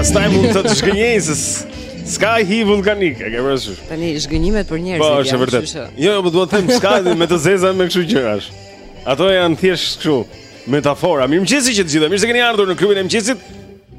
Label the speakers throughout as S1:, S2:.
S1: Pastaj mund të të zhgënjej se s'ka hi vullkanik, e ke parasysh?
S2: Tani zhgënjimet për njerëzit.
S1: Po, është vërtet. Jo, jo, po duhet të them s'ka me të zeza me kështu gjërash. Ato janë thjesht kështu metafora. Mirëmëngjesi që të gjithëve. Mirë se keni ardhur në klubin e mëngjesit.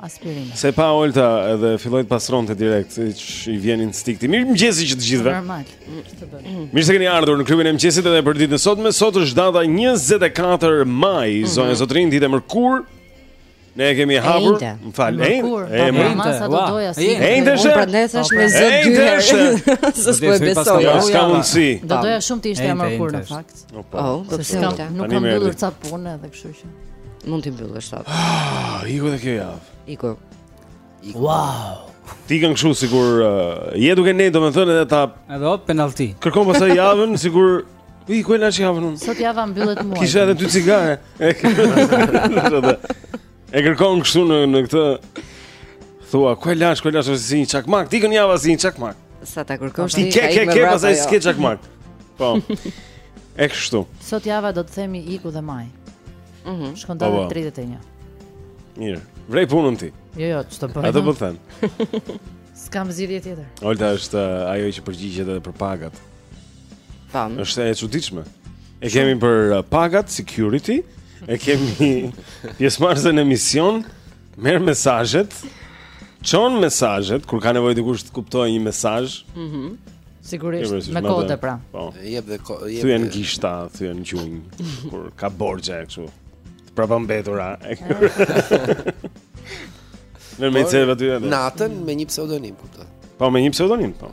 S3: aspirin.
S1: Se pa Olta edhe filloi të pastronte direkt, siç i vjen instinkti. Mirë mëngjesi që të gjithëve.
S3: Normal.
S1: Mirë se keni ardhur në klubin e mëngjesit edhe për ditën e sotme. Sot është data 24 maj, mm -hmm. zonja zotërinj, ditë e mërkurë. Ne e kemi hapur, më fal, e
S3: mërkur,
S1: e mërkur,
S3: sa do doja si.
S4: E
S1: enjte
S2: është.
S1: Pra
S2: nesër është me zë dy herë. S'po e besoj.
S3: Do doja shumë të ishte e mërkur në fakt.
S1: Opa.
S2: Oh, do
S3: të
S2: shkoj.
S3: Nuk kam mbyllur ca punë edhe kështu që.
S2: Mund t'i mbyllësh sot.
S1: Ah, iku dhe kjo javë.
S2: Iku. Iku.
S4: Wow.
S1: Të ikën kështu sikur uh, je duke ne domethënë edhe ta
S4: Edhe hop penalti.
S1: Kërkon pastaj javën sikur Ui, ku e lashë javën unë?
S3: Sot java mbyllet mua.
S1: Kisha edhe dy cigare. E kërkon kështu në në këtë thua ku e lashë, ku e lashë si një çakmak, të ikën java si një çakmak.
S2: Sa ta kërkosh
S1: ti? Ke ke ke pastaj
S2: jo.
S1: s'ke çakmak. Po. E kështu.
S3: Sot java do të themi iku dhe maj.
S2: Mhm.
S3: Mm
S1: Shkon
S3: data 31.
S1: Mirë. Vrej punën ti.
S3: Jo, jo, ç'të bëj.
S1: Atë po them.
S3: S'kam zgjidhje tjetër.
S1: Olta është uh, ajo që përgjigjet edhe për pagat.
S2: Tam.
S1: Është e çuditshme. E kemi për uh, pagat security, e kemi pjesëmarrëse në emision, merr mesazhet, çon mesazhet kur ka nevojë dikush të kuptojë një mesazh.
S3: Mhm.
S1: Mm Sigurisht,
S3: me kode pra.
S1: Po.
S5: Jep dhe kode, jep.
S1: Thyen gishta, thyen gjunj, kur ka borxhe kështu. Të prapambetura. Në me të vëtyra.
S5: Natën me një pseudonim kuptoj.
S1: Po me një pseudonim, po.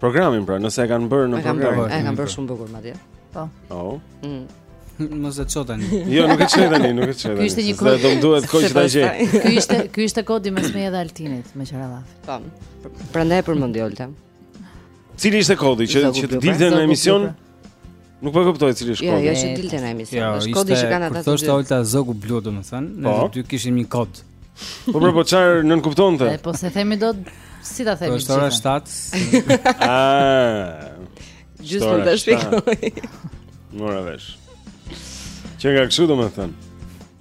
S1: Programin pra, nëse e kanë bërë në program.
S2: E
S4: kanë
S2: bërë shumë bukur madje. Po.
S1: Oh.
S2: Mm.
S4: Mos e çoj tani.
S1: Jo, nuk e çoj tani, nuk e çoj.
S3: Ky ishte një kod.
S1: Do duhet kohë ta gjej.
S3: Ky ishte, ky ishte kodi mes meje dhe Altinit, meqë ra llafi.
S2: Po. Prandaj e përmendi Olta.
S1: Cili ishte kodi që që të dilte në emision? Nuk po e kuptoj cili është kodi.
S2: Jo,
S3: jo,
S2: që dilte në emision.
S4: Jo,
S2: është kodi që kanë ata të dy.
S4: Thoshte Olta Zogu Blu, domethënë, ne
S1: po.
S4: dy kishim një kod.
S1: Po pra, po çfarë
S3: nënkuptonte? Po s'e themi dot si ta themi.
S4: Është ora 7.
S1: Ah.
S2: Just për të shpjegoj.
S1: Mora vesh. Që nga kështu domethënë.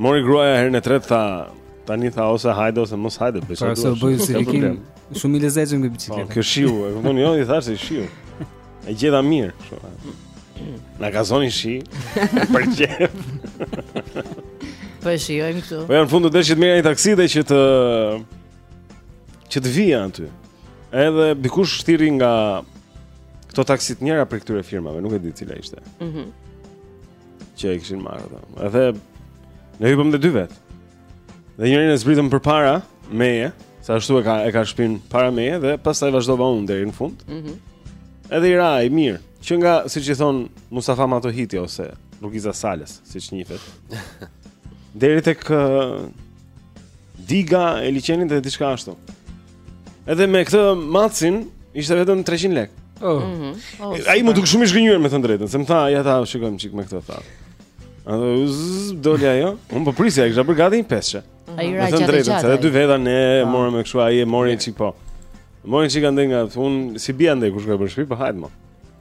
S1: Mori gruaja herën e tretë tha tani tha ose hajde ose mos hajde po.
S4: Pra se
S1: po
S4: bëj si
S1: rikim.
S4: Shumë i lezetshëm me
S1: biçikletë.
S4: Po,
S1: kjo shiu, e kupton jo, i thashë shiu. E gjitha mirë, kështu. Na ka zënë shiu. Për çe.
S3: Po e shijojmë këtu.
S1: Po ja në fund u desh të merrja një taksi dhe që të që të vija aty. Edhe më kushtoi nga këto taksit njëra prej këtyre firmave, nuk e di cila ishte.
S2: Mhm.
S1: Mm që e kishin marrë ato. Edhe ne hypëm dhe dy vet. Dhe njërin e zbritëm përpara meje, se ashtu e ka e ka shpin para meje dhe pastaj vazhdova unë deri në fund.
S2: Mhm.
S1: Mm Edhe i ra i mirë, që nga siç i thon Mustafa Matohiti ose rrugica e Salës, siç njihet. deri tek uh, diga e liqenit dhe diçka ashtu. Edhe me këtë matësin ishte vetëm 300 lek.
S4: Oh. Mm -hmm.
S3: oh,
S1: Ai m'u duk shumë i zhgënjyer them të drejtën, se më tha, ja ta shikojmë çik me këtë tha. Edhe doli ajo. Unë po prisja, kisha bërë gati një pesçe.
S3: Mhm.
S1: Ai
S3: ra gjatë
S1: gjatë. Edhe dy veta ne
S3: po.
S1: morëm me kështu, ai e mori çik po. Mori çik andej nga unë s'i bie andej kush ka bërë shtëpi, po hajt më.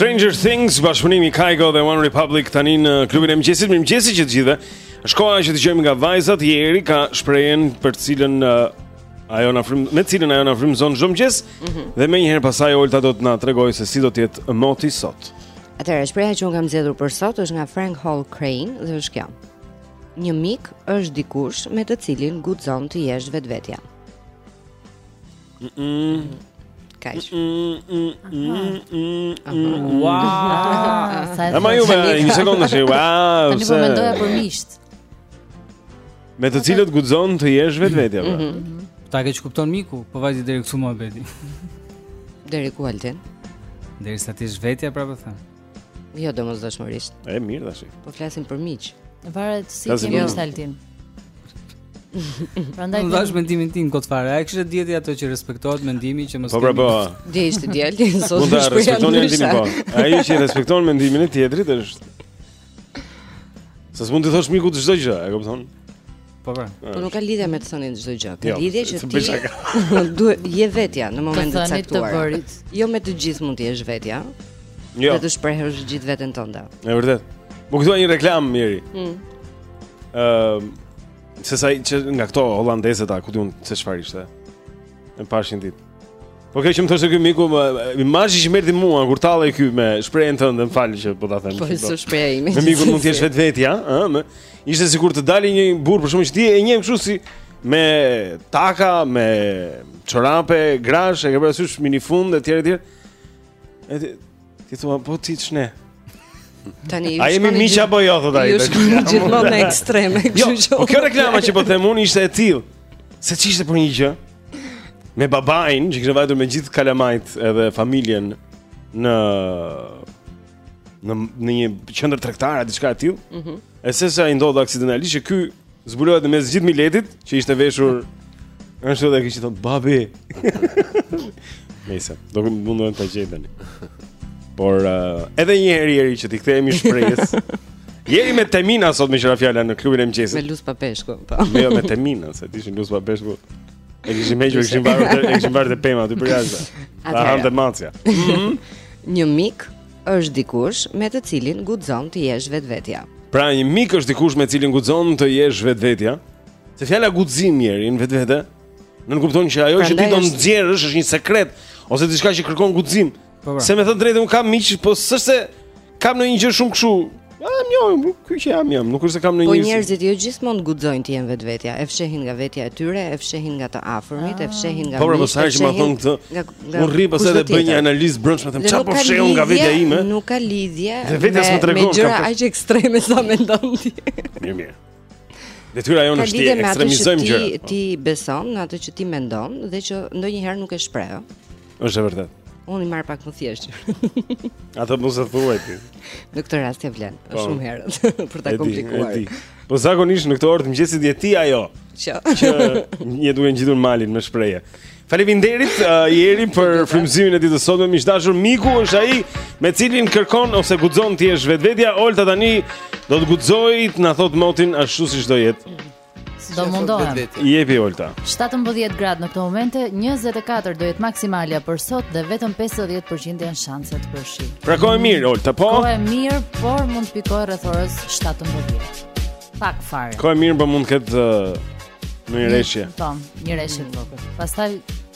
S6: Stranger Things,
S1: bashkëpunimi Kygo dhe OneRepublic tani në klubin e mëngjesit. Mirëmëngjes që të gjithëve. Është koha që dëgjojmë nga vajzat Eri ka shprehjen për të cilën uh, Ajo na frym, me cilën ajo na frymzon çdo mëngjes mm -hmm. dhe menjëherë pastaj Olta do të na tregojë se si do të jetë moti sot.
S2: Atëherë shprehja që unë kam zgjedhur për sot është nga Frank Hall Crane dhe është kjo. Një mik është dikush me të cilin guxon të jesh vetvetja. Mm -mm. Kaq. Mm -mm. Mm -mm.
S3: Mm Wow. Sa e.
S1: Më vjen një sekondë që wow.
S3: Tani po mendoja për miqt.
S1: Me të cilët guxon të jesh vetvetja. Pra.
S4: Mhm. Mhm. Ta keqkupton miku, po vajti deri këtu më mbyti.
S2: Deri ku altin?
S4: Deri sa të jesh vetja pra po them.
S2: Jo domosdoshmërisht.
S1: E mirë tash.
S2: Po flasim për miq.
S3: Varet si
S1: të
S3: jesh Altin. Prandaj
S4: do dash mendimin tim kot fare. Ai që është dielli ato që respektohet mendimi që mos.
S1: Po pra, po.
S2: Dje ishte dielli, sot është për
S1: mendimin po. Ai që respekton mendimin e tjetrit është Se s'mund t'i thosh mikut çdo gjë, e kupton?
S4: Po pra.
S2: Po nuk ka lidhje me të thënit çdo gjë. Ka
S1: jo,
S2: lidhje që ti duhet të jesh vetja në momentin e
S3: caktuar. Të bërit.
S2: Jo me të gjithë mund të jesh vetja.
S1: Jo.
S2: Dhe të shprehësh gjithë veten tënde.
S1: Është vërtet. M'u kujtua një reklamë
S2: miri.
S1: Ëm. Mm. Ehm, uh, se s'e nga këto holandezët a ku di un se çfarë ishte. E pashë një ditë. Po okay, që më thoshe ky miku, imazhi që m'erdhi mua kur tallej ky me shprehjen tënde, më fal që po ta them.
S2: Po s'është shprehja ime.
S1: Me mikun mund të jesh vetvetja, ëh, ishte sikur të dalë një burrë për shembull që ti e njeh kështu si me taka, me çorape grash, e ke parasysh minifund etj etj. Ti thua po ti ç'ne?
S2: Tani ju.
S1: A jemi miq apo jo thotë ai?
S2: Ju shkoni gjithmonë në ekstreme,
S1: jo,
S2: kështu që.
S1: Po kjo reklama që po them unë ishte e tillë. Se ç'ishte për një gjë? Me babain që kishte vajtur me gjithë kalamajt edhe familjen në në në një qendër tregtare diçka e tillë.
S2: Mhm.
S1: Mm e se si ndodh aksidentalisht që ky Zbulohet mes gjithë miletit që ishte veshur Ashtu dhe kishë thonë, babi Nejse, do mundohem ta gjej dhe një Por, uh, edhe një herë Jeri që t'i kthehemi shprehjes Jeri me Teminën sot me qira fjala në klubin e mëngjesit
S2: Me luspa peshku po.
S1: Me jo me Teminën, se ti ishe në luspa peshku E kishim me që e kishim varë te, e kishim varë te pema, aty përjashta Ta hante dhe macja mhm.
S2: Një mik Është dikush me të cilin guxon të jesh vetvetja.
S1: Pra një mik është dikush me të cilin guxon të jesh vetvetja. Se fjala guxim Jeri në vetvete, nënkupton që ajo që ti do nxjerrësh është një sekret ose diçka që kërkon guxim.
S4: Po, po.
S1: Se me thon drejtën, un kam miq, po s'është se kam ndonjë gjë shumë kështu Ja, më njohin, ky që jam jam, nuk është se kam ndonjë.
S2: Po njerëzit jo gjithmonë guxojnë të jenë vetvetja, e fshehin nga vetja e tyre, e fshehin nga të afërmit, e fshehin nga.
S1: Po po, sa herë që
S2: më
S1: thon këtë. Unë rri
S2: pak
S1: edhe bëj një analizë të brendshme them çfarë po
S2: fsheh
S1: unë nga vetja ime.
S2: Nuk ka lidhje.
S1: Dhe vetja s'më tregon.
S2: Me gjëra aq ekstreme sa mendon ti.
S1: Mirë, mirë. Detyra jonë është
S2: të
S1: ekstremizojmë gjëra.
S2: Ti ti beson në atë që ti mendon dhe që ndonjëherë nuk e shpreh.
S1: Është e vërtetë.
S2: Unë i marr pak më thjesht.
S1: Atë mos e thuaj ti.
S2: Në këtë rast e vlen, është po. shumë herët për ta komplikuar.
S1: E di, e di. Po zakonisht në këtë orë të mëngjesit je ti ajo.
S2: Ça
S1: që nis duke ngjitur malin me shprehje. Faleminderit uh, Jeri për frymëzimin e ditës sot miq të dashur miku është ai me të cilin kërkon ose guxon të jesh vetvetja Olta tani do të guxojë të na thotë motin ashtu siç do jetë.
S3: Do mundohem.
S1: Jepi Olta.
S3: 17 gradë në këtë moment, 24 do jetë maksimalja për sot dhe vetëm 50% janë shanset për shi.
S1: Pra kohë e mirë Olta, po.
S3: Kohë e mirë, por mund të pikojë rreth orës 17. Pak fare.
S1: Kohë e mirë, por mund të ketë uh, ndonjë reshje.
S3: Po, një reshje të vogël. Pastaj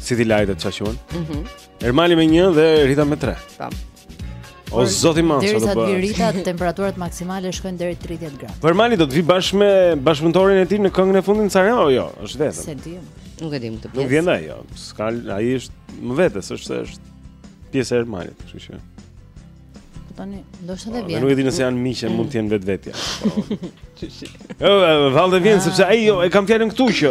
S2: City Light
S3: atë
S2: çaqun.
S3: Mhm.
S1: Mm Ermali me 1 dhe Rita me 3.
S2: Tam.
S1: O zoti im
S3: sa
S1: do
S3: bëjë. Derisa
S1: te
S3: Rita temperaturat maksimale shkojnë deri 30 gradë.
S1: Po Ermali do të vijë bashkë me bashkëpunëtorin e tij në këngën e fundit në Sarajevo, jo, është vetëm.
S3: S'e di.
S2: Nuk e di më
S1: të
S2: pjesë.
S1: Nuk vjen ajo. Jo. S'ka ai është më vete, është është pjesë e Ermalit, kështu që.
S3: Po tani, ndoshta edhe
S1: po,
S3: vjen.
S1: Nuk e di nëse janë miq, mund të jenë vetvetja. Po. Jo, vallë vjen ah. sepse ai jo, e kam fjalën këtu që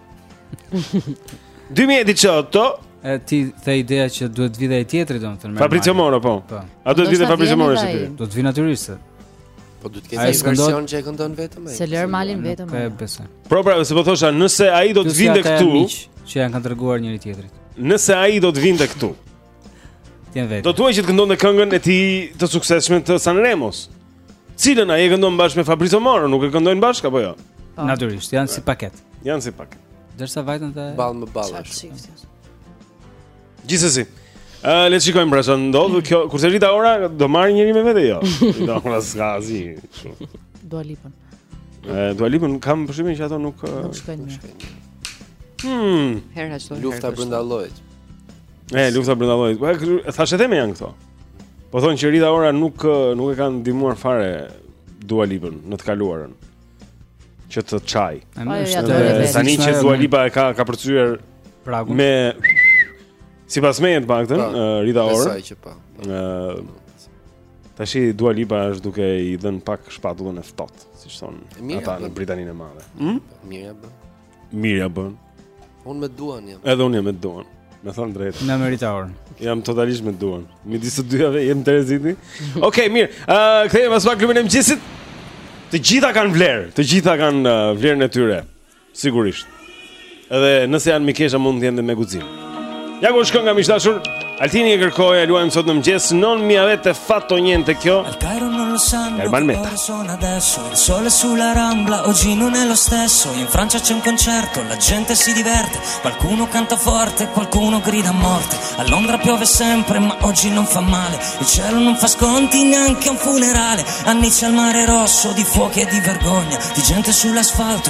S1: 2018
S4: E ti the ideja që duhet të vijë edhe tjetri domethënë
S1: Fabrizio Moro, po.
S4: po
S1: A duhet të vijë
S3: dhe
S1: Fabrizio Moro si ti
S4: Do të vijë natyrisht
S5: Po duhet të ketë një version që e këndon vetëm ai.
S3: Se Ermali vetëm. Po
S4: besoj.
S1: Po pra, se po thosha, nëse ai do të vinte këtu,
S4: që janë kanë treguar njëri tjetrit.
S1: Nëse ai do të vinte këtu.
S4: Ti vetëm.
S1: Do të thoja që të këndonte këngën e tij të suksesshme të Sanremos. Cilën ai e këndon bashkë me Fabrizio Moro, nuk e këndojnë bashkë apo jo? Po.
S4: Natyrisht, janë si paketë.
S1: Janë si paketë.
S4: Derisa vajtën te
S3: ballë
S5: më
S3: ballë.
S1: Gjithsesi. Ë, uh, le të shikojmë pra çfarë ndodh. Kjo kurse Rita Ora do marrë njëri me vete jo. Rita Ora s'ka asgjë.
S3: Dua Lipën.
S1: Ë, Dua Lipën kam përshtypjen që ato nuk
S3: nuk shkojnë më.
S1: Hmm.
S2: Herë ashtu.
S5: Lufta brenda llojit.
S1: Ë, lufta brenda llojit. Thashetheme janë këto. Po thonë që Rita Ora nuk nuk e ka ndihmuar fare Dua Lipën në të kaluarën. Që të
S3: çajë.
S1: Tani që Dua Lipa e ka kapërcyer
S4: pragun
S1: me sipas meje të paktën
S5: po,
S1: Rita Ora.
S5: Sa që pa. Po.
S1: Ë tashi Dua Lipa është duke i dhënë pak shpatullën e ftohtë, siç
S5: thonë
S1: ata në Britaninë e Madhe. Hm?
S5: Mirë.
S1: Mirë ia bën.
S5: Unë me Duan jam.
S1: Edhe unë jam me Duan. Me thënë drejt.
S4: Na meritor.
S1: Jam totalisht me Duan. Midis të dyjave jem Tereziti. Okej, okay, mirë. Ë, uh, kthehemi pas pak në Klubin e Mëngjesit. Të gjitha kanë vlerë, të gjitha kanë uh, vlerën e tyre. Sigurisht. Edhe nëse janë mikesha mund të jenë me guxim. Ja, ku shkën nga mishtashur. Ja, Altini e kërkoj e luajmë sot në mëngjes, non mi avete fatto niente kjo.
S7: Al Cairo non lo sanno Erman
S1: Meta.
S7: Sono adesso, il sole sulla Rambla oggi non è lo stesso. In Francia c'è un concerto, la gente si diverte, qualcuno canta forte, qualcuno grida a morte. A Londra piove sempre, ma oggi non fa male. Il cielo non fa sconti neanche un funerale. A Nice al mare rosso di fuochi e di vergogna, di gente sull'asfalto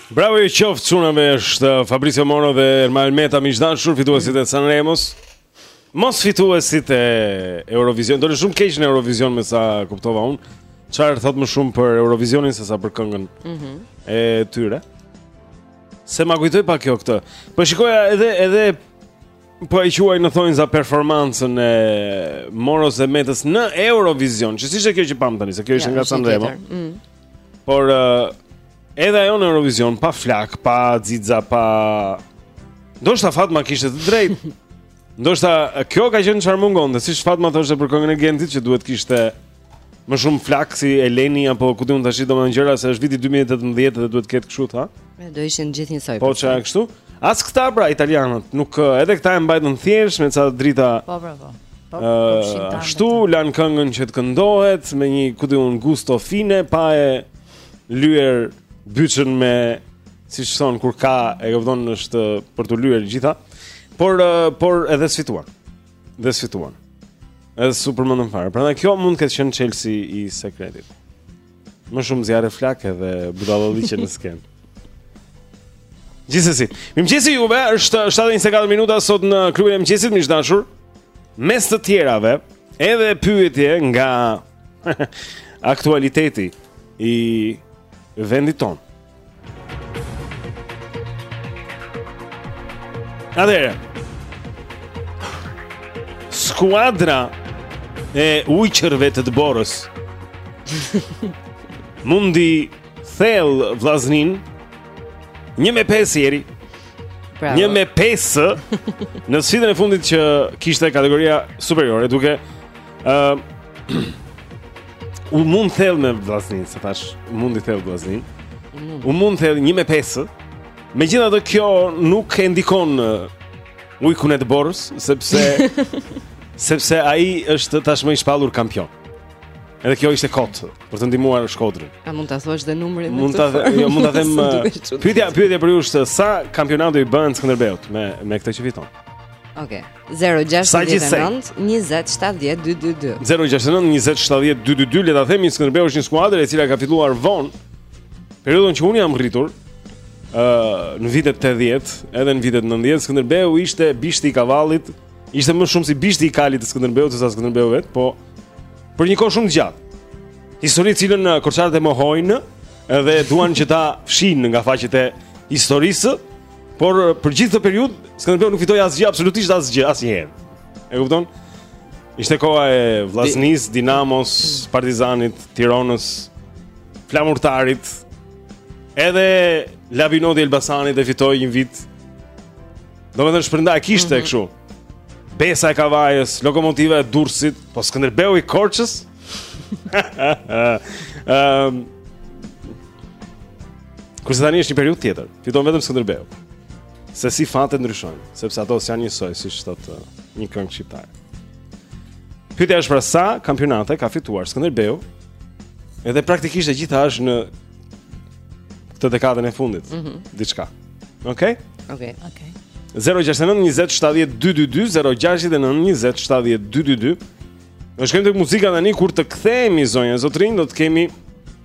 S1: Bravo u qoftë çunave është uh, Fabrizio Moro dhe Ermal Meta miq të dashur fituesit e Sanremos. Mos fituesit e Eurovision, dolën shumë keq në Eurovision me sa kuptova unë. Çfarë thotë më shumë për Eurovisionin se sa për këngën
S2: mm -hmm.
S1: e tyre. Se ma kujtoj pak kjo këtë. Po shikoja edhe edhe po e quaj në thonjëza performancën e Moros dhe Metës në Eurovision, që siç ishte kjo që pamë tani, se kjo ishte
S2: ja,
S1: nga Sanremo.
S2: Mm.
S1: Por uh, Edhe ajo në Eurovision pa flakë, pa xixa, pa Ndoshta Fatma kishte të drejtë. Ndoshta kjo ka qenë çfarë mungonte, siç Fatma thoshte për këngën e Gentit që duhet kishte më shumë flakë si Eleni apo ku di unë tash domethënë gjëra se është viti 2018 dhe duhet të ketë kështu
S2: tha. Do ishin gjithë njësoj.
S1: Po çka kështu? As këta pra italianët, nuk edhe këta e mbajtën thjesht me ca drita.
S3: Po po po. Po, po, po
S1: Ashtu lanë këngën që të këndohet me një ku di unë gusto fine pa e lyer bythën me siç thonë kur ka e kupton është për t'u lyer gjitha. Por eh, por edhe s'fituan. Dhe s'fituan. Edhe s'u përmendën fare. Prandaj kjo mund të ketë qenë çelësi i sekretit. Më shumë zjarre flakë dhe budallallëqe në skenë. Gjithsesi, mirëmëngjesi juve është 7:24 minuta sot në Klubin e Mëngjesit miq të dashur. Mes të tjerave, edhe pyetje nga Aktualiteti i vendit tonë. Atëherë. Skuadra e ujqërve të borës. Mundi thellë Vllazninë, një me pesë Eri,
S2: Bravo.
S1: Një me pesë Në sfidën e fundit që kishte kategoria superiore Duke Ë uh, U mund thellë me Vllazninë, se tash mundi thellë Vllazninë. Mm. U mund thellë 1 me 5. Megjithatë kjo nuk e ndikon ujkun e borës, sepse sepse ai është tashmë i shpallur kampion. Edhe kjo ishte kot për të ndihmuar Shkodrën.
S2: A mund ta thuash dhe numrin?
S1: Mund ta jo, mund ta them. Pyetja, pyetja për ju është sa kampionate i bëhen Skënderbeut me me këtë që fiton.
S2: Okej.
S1: Okay.
S2: 069 20 70 222
S1: 069 20 70 222 Le ta themi Skënderbeu është një skuadër e cila ka filluar vonë Periudhën që unë jam rritur uh, Në vitet 80 Edhe në vitet 90 Skënderbeu ishte bishti i kavallit Ishte më shumë si bishti i kalit të Skënderbeut sesa Skënderbeu vetë Po për një kohë shumë të gjatë Histori të cilën korçarët e mohojnë Edhe duan që ta fshijnë nga faqet e historisë Por për gjithë këtë periudhë, Skënderbeu nuk fitoi asgjë, absolutisht asgjë, asnjëherë. E kupton? Ishte koha e Vllaznisë, Dinamos, Partizanit, Tironës, Flamurtarit. Edhe Labinoti i Elbasanit e fitoi një vit. Domethënë shpërndarje kishte mm -hmm. kështu. Besa e Kavajës, Lokomotiva e Durrësit, po Skënderbeu i Korçës. Ehm um, Kurse tani është një periudhë tjetër. Fiton vetëm Skënderbeu. Se si fatet ndryshojnë, sepse ato s'janë njësoj, siç thotë uh, një këngë shqiptare. Pyetja është pra sa kampionate ka fituar Skënderbeu, edhe praktikisht e gjitha është në këtë dekadën e fundit,
S2: mm -hmm.
S1: diçka. Okej?
S2: Okay?
S3: Okej. Okay. Okay.
S1: 069 20 70 222, 069 20 70 222, Ne shkojmë te muzika tani kur të kthehemi zonja zotërinj do të kemi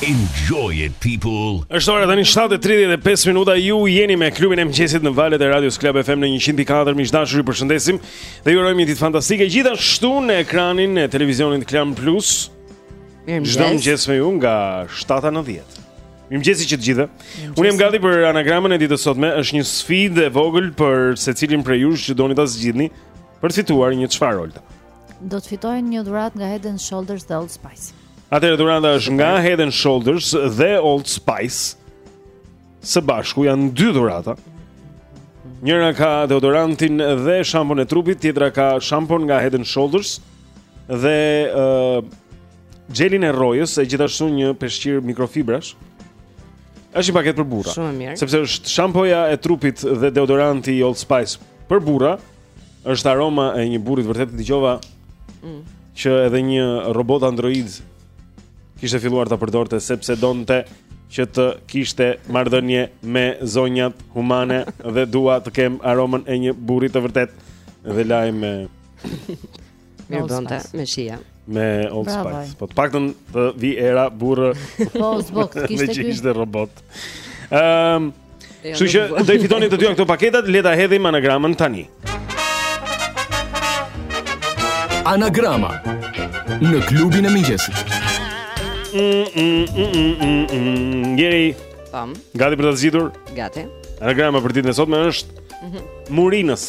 S8: Enjoy it people.
S1: Është ora tani 7:35 minuta. Ju jeni me klubin e mëngjesit në valët e radios Club FM në 104. Miq të dashur, ju përshëndesim dhe ju urojmë një ditë fantastike gjithashtu në ekranin e televizionit Klan Plus. Çdo mëngjes me ju nga 7 në 10. Mirëmëngjesi që të gjithëve. Unë jam gati për anagramën e ditës sotme është një sfidë e vogël për secilin prej jush që doni ta zgjidhni për të fituar një çfarë Olta.
S3: Do të fitojnë një dhuratë nga Head and Shoulders dhe Old Spice.
S1: Atëherë dhurata është nga Head and Shoulders dhe Old Spice. Së bashku janë dy dhurata. Njëra ka deodorantin dhe shampon e trupit, tjetra ka shampon nga Head and Shoulders dhe ë uh, xhelin e rrojës, e gjithashtu një peshqir mikrofibrash. Është një paketë për burra.
S2: Shumë mirë.
S1: Sepse është shampoja e trupit dhe deodoranti i Old Spice për burra, Është aroma e një burri të vërtetë dëgjova.
S2: Mm.
S1: Që edhe një robot android kishte filluar ta përdorte sepse donte që të kishte marrëdhënie me zonjat humane dhe dua të kem aromën e një burri të vërtetë dhe lahej me
S2: Mirë bënte me shija.
S1: Me Old Spice. Po të paktën të vi era burrë.
S3: Po
S1: zbokth,
S3: kishte ky.
S1: Kishte robot. Ehm. Kështu që do i fitoni të dyja këto paketat, le ta hedhim anagramën tani.
S9: Anagrama në klubin e mëngjesit.
S1: Xheri.
S2: Tam.
S1: Gati për ta zgjidhur?
S2: Gati.
S1: Anagrama për ditën e sotme është
S2: mhm.
S1: Murinës.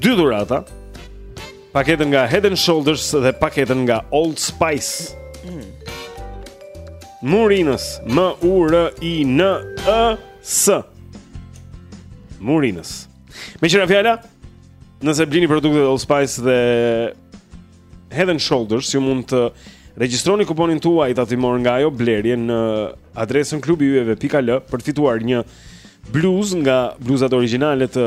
S10: Dy dhurata Paketën nga Head and Shoulders dhe paketën nga Old Spice mm. Murinës M-U-R-I-N-E-S Murinës Me që ra fjala Nëse blini produktet e Old Spice dhe Head and Shoulders, ju mund të regjistroni kuponin tuaj tatimor nga ajo blerje në adresën klubiyjeve.al për të fituar një bluzë nga bluzat origjinale të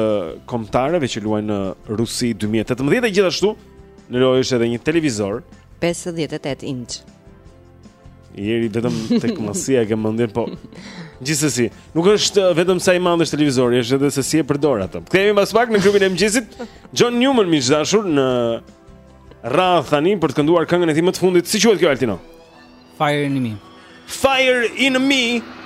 S10: kombëtareve që luajnë në Rusi 2018 dhe gjithashtu në lojë është edhe një televizor
S2: 58 inç.
S10: Xheri vetëm tek masia e ke mendjen, po. Gjithsesi, nuk është uh, vetëm sa i madh është televizori, është edhe se si e përdor atë. Kthehemi pas pak në klubin e mëngjesit. John Newman miq të dashur në radhë tani për të kënduar këngën e tij më të fundit. Si quhet kjo Altino?
S4: Fire in me.
S10: Fire in me.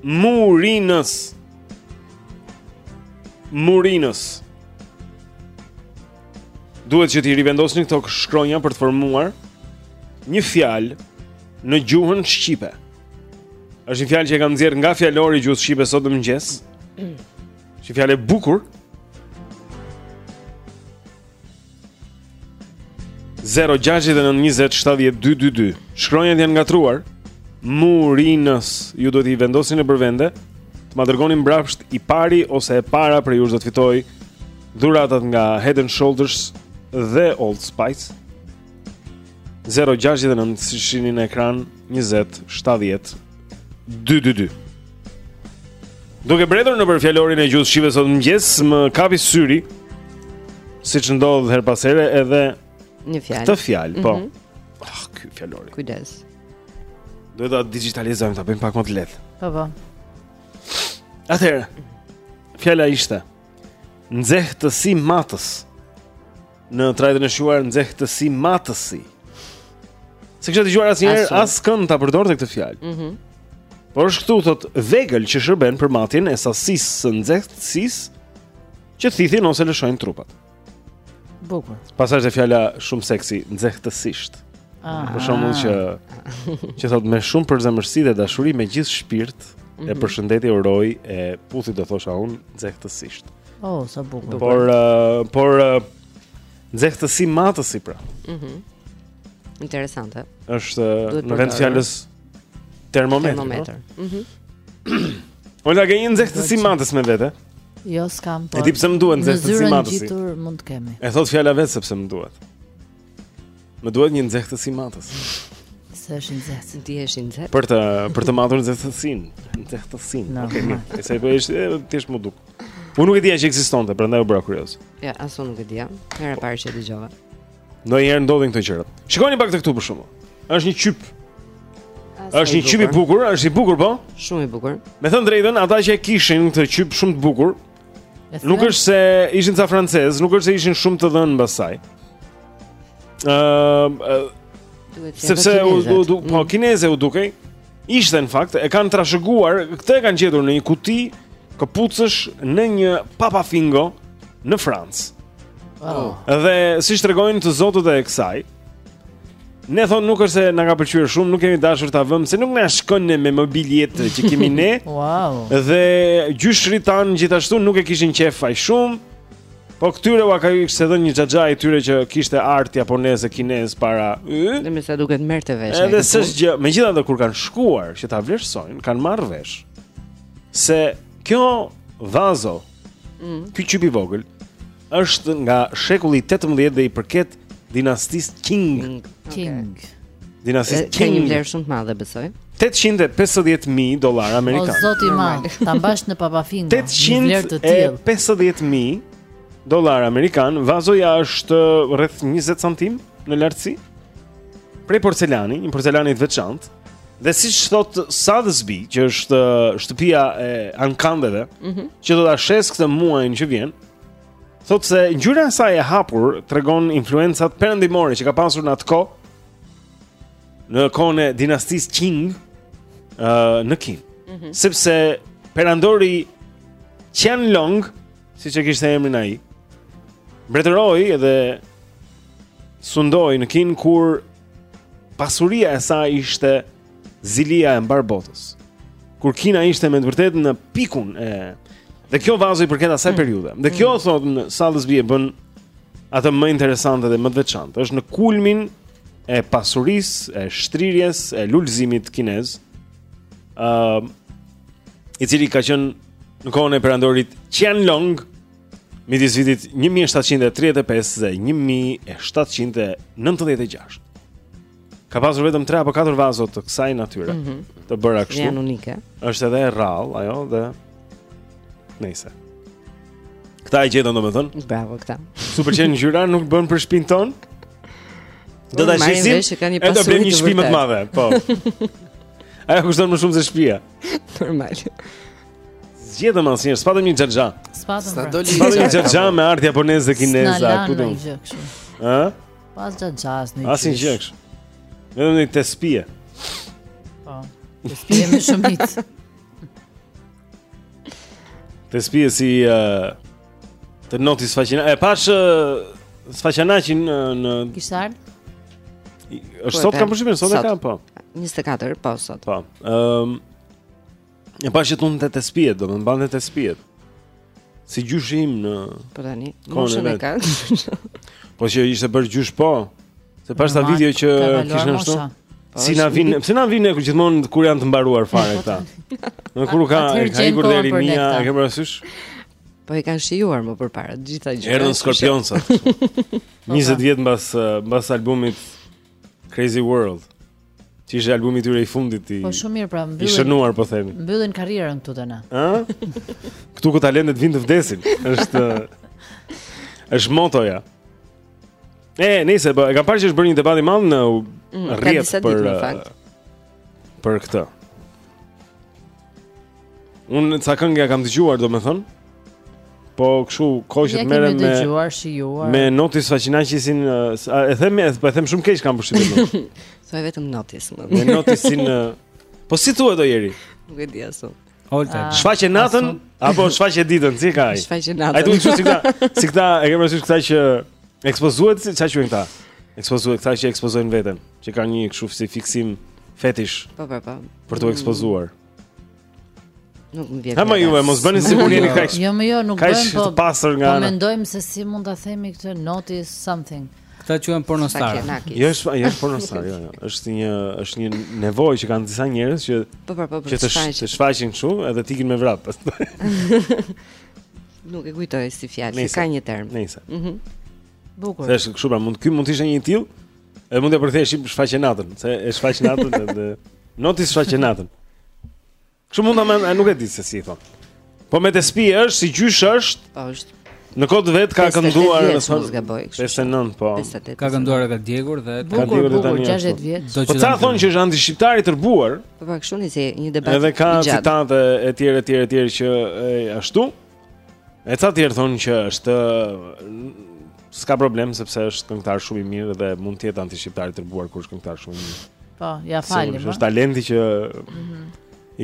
S1: Murinës. Murinës. Duhet që t'i rivendosni këto shkronja për të formuar një fjalë në gjuhën shqipe. Është një fjalë që e kam nxjerrë nga fjalori i gjuhës shqipe sot në mëngjes. Është një fjalë e bukur. 0-6-9-27-12-2 Shkronjat janë ngatërruar Murinës Ju duhet t'i vendosni nëpër vende Të ma dërgoni mbrapsht i pari ose e para Prej jush do të fitojë Dhuratat nga Head and Shoulders Dhe Old Spice 069 siç shihni në ekran 20 70 222. Duke bredhur nëpër fjalorin e gjuhës shqive sot mëngjes, më kapi syri, siç ndodh herë pas here edhe
S2: një fjalë.
S1: Këtë fjalë, po.
S2: Mm -hmm.
S1: Ah, ky fjalori.
S2: Kujdes.
S1: Duhet ta digjitalizojmë, ta bëjmë pak më të lehtë.
S3: Po, po.
S1: Atëherë, fjala ishte, nxehtësimatës, Në trajtën e shquar nxehtësimatësi. S'e kisha dëgjuar asnjëherë, askënd ta përdorte këtë fjalë.
S2: Mm -hmm.
S1: Por është këtu, thotë, vegël që shërben për matjen e sasisë së nxehtësisë që thithin ose lëshojnë trupat.
S3: Bukur.
S1: Pastaj është dhe fjala shumë seksi, nxehtësisht.
S3: Ah.
S1: Për shembull, që thotë, me shumë përzemërsi dhe dashuri me gjithë shpirt, mm -hmm. e
S3: mhm.
S1: përshëndeti, uroi, e puthi do thosha unë, nxehtësisht.
S3: Oh, sa bukur.
S1: Por uh, por uh, nxehtësimatësi pra.
S2: Mhm. Mm Interesante.
S1: Është
S2: uh,
S1: në vend të fjalës termometër. Po?
S2: Termometër. Mhm.
S1: Mm Ola ke nxehtësimatës me vete.
S3: Jo, s'kam po.
S1: E di pse më duhet nxehtësimatësi.
S3: Në zyrën gjitur mund të kemi.
S1: E thotë fjala vetë se pse më duhet. Më duhet një nxehtësimatës.
S3: Se është nxehtë.
S2: Ti je i nxehtë.
S1: Për të për të matur nxehtësinë, nxehtësinë.
S3: No.
S1: Okej, okay, mirë. Sa i bëj është ti është më duk. Unë nuk e dija që ekzistonte, prandaj u bëra kurioz.
S2: Ja, as unë nuk e dija. Hera e parë që e dëgjova.
S1: Ndonjëherë ndodhin këto gjëra. Shikoni pak këtu për shembull. Është një qyp. Është një qyp i bukur, është i bukur po?
S2: Shumë i bukur.
S1: Me thënë drejtën, ata që e kishin këtë qyp shumë të bukur, Nuk është se ishin ca francez, nuk është se ishin shumë të dhënë mbas saj. Ëm,
S2: uh, uh,
S1: sepse u
S2: du,
S1: du, po mm. kineze u dukej. Ishte në fakt, e kanë trashëguar, këtë e kanë gjetur në një kuti këpucësh në një papafingo në Francë.
S3: Oh.
S1: Dhe siç tregojnë të zotët e kësaj, Ne thonë nuk është se na ka pëlqyer shumë, nuk kemi dashur ta vëmë se nuk na shkon ne me mobiliet që kemi ne.
S3: wow.
S1: Dhe gjyshrit tanë gjithashtu nuk e kishin qejf aq shumë. Po këtyre ua kishte dhënë një xhaxha i tyre që kishte art japonez e kinez para.
S2: Dhe më sa duket merrte vesh.
S1: Edhe s'është gjë, megjithatë kur kanë shkuar që ta vlerësojnë, kanë marrë vesh se kjo vazo,
S2: mm.
S1: ky qyp i vogël, Është nga shekulli 18 dhe i përket dinastisë Qing.
S3: Qing.
S1: Dinastisë Qing.
S2: Ka një vlerë shumë të madhe, besoj.
S1: 850.000 dollarë
S3: amerikanë.
S1: O
S3: Zot i madh, ta mbash në papafingo.
S1: 850.000 dollarë amerikanë. Vazoja është rreth 20 cm në lartësi. Prej porcelani, një porcelani të veçantë. Dhe siç thotë Sotheby's, që është uh, shtëpia e ankandeve,
S2: mm -hmm.
S1: që do ta shesë këtë muajin që vjen, Thotë se ngjyra e saj e hapur tregon influencat perëndimore që ka pasur në atë kohë në kohën e dinastisë Qing uh, në Kinë.
S2: Mm -hmm.
S1: Sepse perandori Qianlong, siç e kishte emrin ai, mbretëroi edhe sundoi në Kinë kur pasuria e saj ishte zilia e mbarë botës. Kur Kina ishte me të vërtetë në pikun dhe kjo vazo i përket asaj mm. periudhe. Dhe kjo mm. thotë Salisbury e bën atë më interesante dhe më të veçantë. Është në kulmin e pasurisë, e shtrirjes, e lulëzimit kinez. ë uh, i cili ka qenë në kohën e perandorit Qianlong midis vitit 1735 dhe 1796. Ka pasur vetëm 3 apo 4 vazo të kësaj natyre.
S2: Mm -hmm.
S1: Të bëra kështu.
S2: Janë unike.
S1: Është edhe e rrallë ajo dhe nëse. Këta e gjetën domethën.
S2: Bravo këta.
S1: S'u pëlqen ngjyra, nuk bën për shpinë tonë. Do ta
S2: shesim.
S1: E do bëjmë një shtëpi më të madhe, po. Ajo kushton më shumë se shtëpia.
S2: Normal.
S1: S'gjetëm asnjë, s'patëm një xhaxha.
S3: S'patëm.
S5: S'patëm
S3: pra.
S1: një xhaxha me art japonez
S3: e kinez, kujtun.
S1: Ëh?
S3: Pas xhaxhasë në i qysh
S1: Asnjë gjë kshu Në në një të spje
S3: Po Të spje me shumit
S1: Të spje si uh, Të noti sfaqina E pash uh, Sfaqina që në,
S3: në... Kishtar
S1: është sot kam përshtypjen, sot,
S2: sot e
S1: kam, po
S2: 24, po, sot
S1: Po um, E pashë që tunë të të spijet, do më në bandë të të spijet. Si gjyshi im në...
S2: Po të
S1: një,
S2: më shumë
S1: e
S2: ka.
S1: Po që ishte bërë gjysh po. Se pashë
S3: ca
S1: video që kishin
S3: kshtu.
S2: Po,
S1: si na vijnë, pse na vijnë gjithmonë kur janë të mbaruar fare këta. Në kur ka ka ikur
S3: dermia,
S1: e ke parasysh?
S2: Po i kanë shijuar më përpara të gjitha gjërat.
S1: Erdhën Scorpionsat. 20 po, po. vjet mbas mbas albumit Crazy World. Që ishte albumi i tyre i fundit i
S3: Po shumë mirë pra mbyllin.
S1: I shënuar po themi.
S3: Mbyllin karrierën këtu te na.
S1: Ë? Këtu ku talentet vijnë të vdesin. Është është motoja. E, nëse po e kam parë që është bërë një debat i madh në
S2: mm,
S1: rrjet për
S2: në fakt.
S1: Uh, për këtë. Unë ca këngë ia kam dëgjuar, domethënë. Po kështu
S3: koqet
S1: merren me
S3: dëgjuar, shijuar.
S1: Me Notis Sfakianakisin, e them, e po e them shumë keq kam përshtypjen.
S2: Thuaj vetëm Notis.
S1: Me Notisin Po si thuhet o njeri?
S2: Nuk e di asu.
S4: Holta.
S1: Ah, shfaqe natën apo shfaqe ditën, si ka ai?
S2: Shfaqe natën.
S1: Ai duhet të thotë këta, si këta, e ke parasysh këta që ekspozohet, çka quhen këta? Ekspozohet këta që ekspozojnë veten, që kanë një kështu si fiksim fetish.
S2: Po po po.
S1: Për të ekspozuar.
S2: Nuk më vjen.
S1: Ama ju mos bëni sikur jeni kaq.
S3: Jo, mo jo, nuk bëjmë po.
S1: Kaq pastër nga.
S3: Po mendojmë se si mund ta themi këtë notice something.
S4: Këta quhen pornostar.
S1: Jo, është jo pornostar, jo, jo. Është një është një nevojë që kanë disa njerëz që
S2: po, po, po,
S1: që të shfaqin kështu, edhe të ikin me vrap pastaj.
S2: Nuk e kujtoj si fjalë, ka një term.
S1: Nëse.
S2: Mhm.
S3: Bukur.
S1: Është kështu pra, mund ky mund të ishte një titull. Edhe mund të përtheshim shfaqje natën, se e shfaq natën dhe notis shfaqje natën. Kështu mund ta mend, nuk e di se si i thonë. Po me të spi është si gjysh është.
S2: Po është.
S1: Në kod vet ka kënduar në
S2: son
S1: 59 po.
S4: Ka kënduar ka djegur dhe
S1: ka djegur dhe tani
S3: 60
S4: vjet.
S1: Po
S4: ça
S1: thon që është anti shqiptar i tërbuar?
S2: Po pa kështu nisi një debat.
S1: Edhe ka citate etj etj etj që ashtu. E ca tjerë thonë që është s'ka problem sepse është këngëtar shumë i mirë dhe mund të jetë antishqiptar i tërbuar kur është këngëtar shumë i mirë.
S3: Po, ja falim.
S1: Është po. talenti që mm -hmm.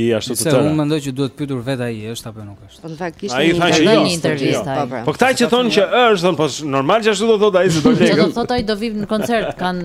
S1: i ashtu të
S4: tëra. Unë mendoj që duhet pyetur vetë ai, është apo nuk është.
S2: Po në fakt kishte një
S1: jo,
S3: jo. intervistë.
S2: Po, po.
S1: po këta që thonë që është, thonë po normal që ashtu do thotë ai se do
S3: lekë. Do thotë ai do vijnë në koncert, kanë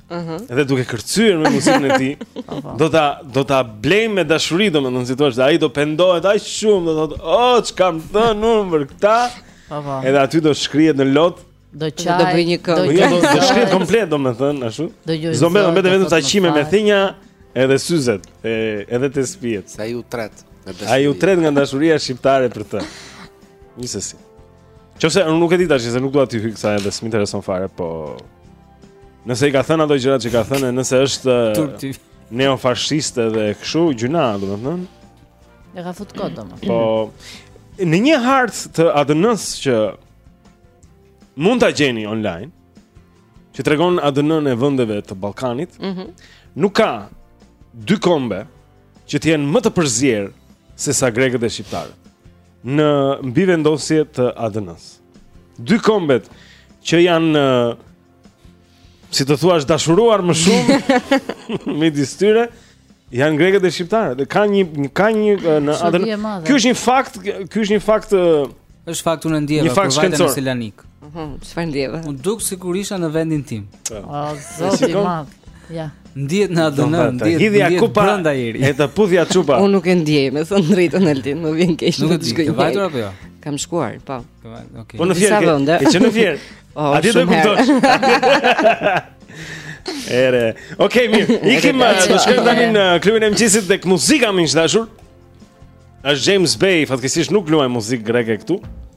S1: Mhm. Mm dhe duke kërcyer me muzikën e tij, po, po. do ta do ta blejmë me dashuri, domethënë si thua, ai do pendohet aq shumë, do thotë, "O, oh, ç'kam thënë unë për këta?"
S3: Po po.
S1: Edhe aty do shkrihet në lot
S3: do qajë
S2: do bëjë një këngë.
S1: Po jo, do të shkrihet komplet domethënë ashtu.
S3: Do gjojë.
S1: Zon vetëm vetëm vetëm ca qime me thinja edhe syzet, e, edhe të spiet.
S5: Sa ju tret.
S1: Ai u tret nga dashuria shqiptare për të. Nisësi. Jo se unë nuk e di tash se nuk dua t'i hyj kësaj edhe s'më intereson fare, po nëse i ka thënë ato gjëra që ka thënë, nëse është neofashist edhe kështu gjëra, domethënë.
S3: E ka fut kot domo.
S1: Po në një hartë të ADN-s që mund ta gjeni online, që tregon ADN-n e vendeve të Ballkanit,
S2: mm -hmm.
S1: nuk ka dy kombe që të jenë më të përzier se sa grekët dhe shqiptarët. në mbivendosje të ADN-së. Dy kombet që janë si të thuash dashuruar më shumë midis tyre janë grekët dhe shqiptarët. Dhe ka një ka një në ADN. Ky është një fakt, ky është një fakt
S4: është fakt unë e ndjeva,
S1: një fakt shkencor.
S4: Në Selanik.
S2: Mhm, çfarë ndjeve?
S4: M'u duk sikur isha në vendin tim. Po.
S3: O zoti i madh. Ja.
S4: Ndihet në ADN,
S1: ndihet,
S4: ndihet,
S1: hidhja kupën
S4: brenda jeri.
S1: E të puthja çupën.
S2: Unë nuk e ndjej, me thënë të drejtën Altin, më vjen keq.
S4: Nuk e di, ke vajtur apo jo?
S2: Kam shkuar, po.
S4: Ke vajtur, okay.
S1: Po në Fier, ke, ke qenë në Fier.
S2: Oh,
S1: A ti do
S2: të
S1: kuptosh? Ere. Okej, okay, mirë. Ikim uh,
S2: të
S1: shkojmë tani në klubin e mëngjesit tek muzika miq të dashur.
S11: Është James Bay, fatkeqësisht nuk luaj muzikë greke këtu.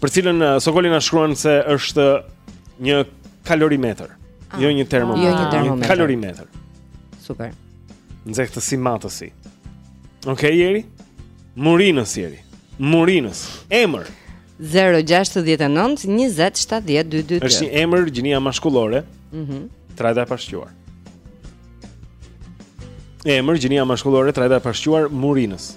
S11: Për
S1: cilën uh, Sokoli na shkruan se është një kalorimetër. Ah. Jo një termometër,
S2: jo një termometër.
S1: Një kalorimetër.
S2: Super.
S1: Nxehtësimatësi. Okej, okay, Jeri. Murinës Jeri. Murinës. Emër.
S2: 0-6-19-27-12-2
S1: është një emër gjinia mashkullore
S2: mm -hmm.
S1: Trajta e pashquar Emër gjinia mashkullore Trajta e pashquar Murinës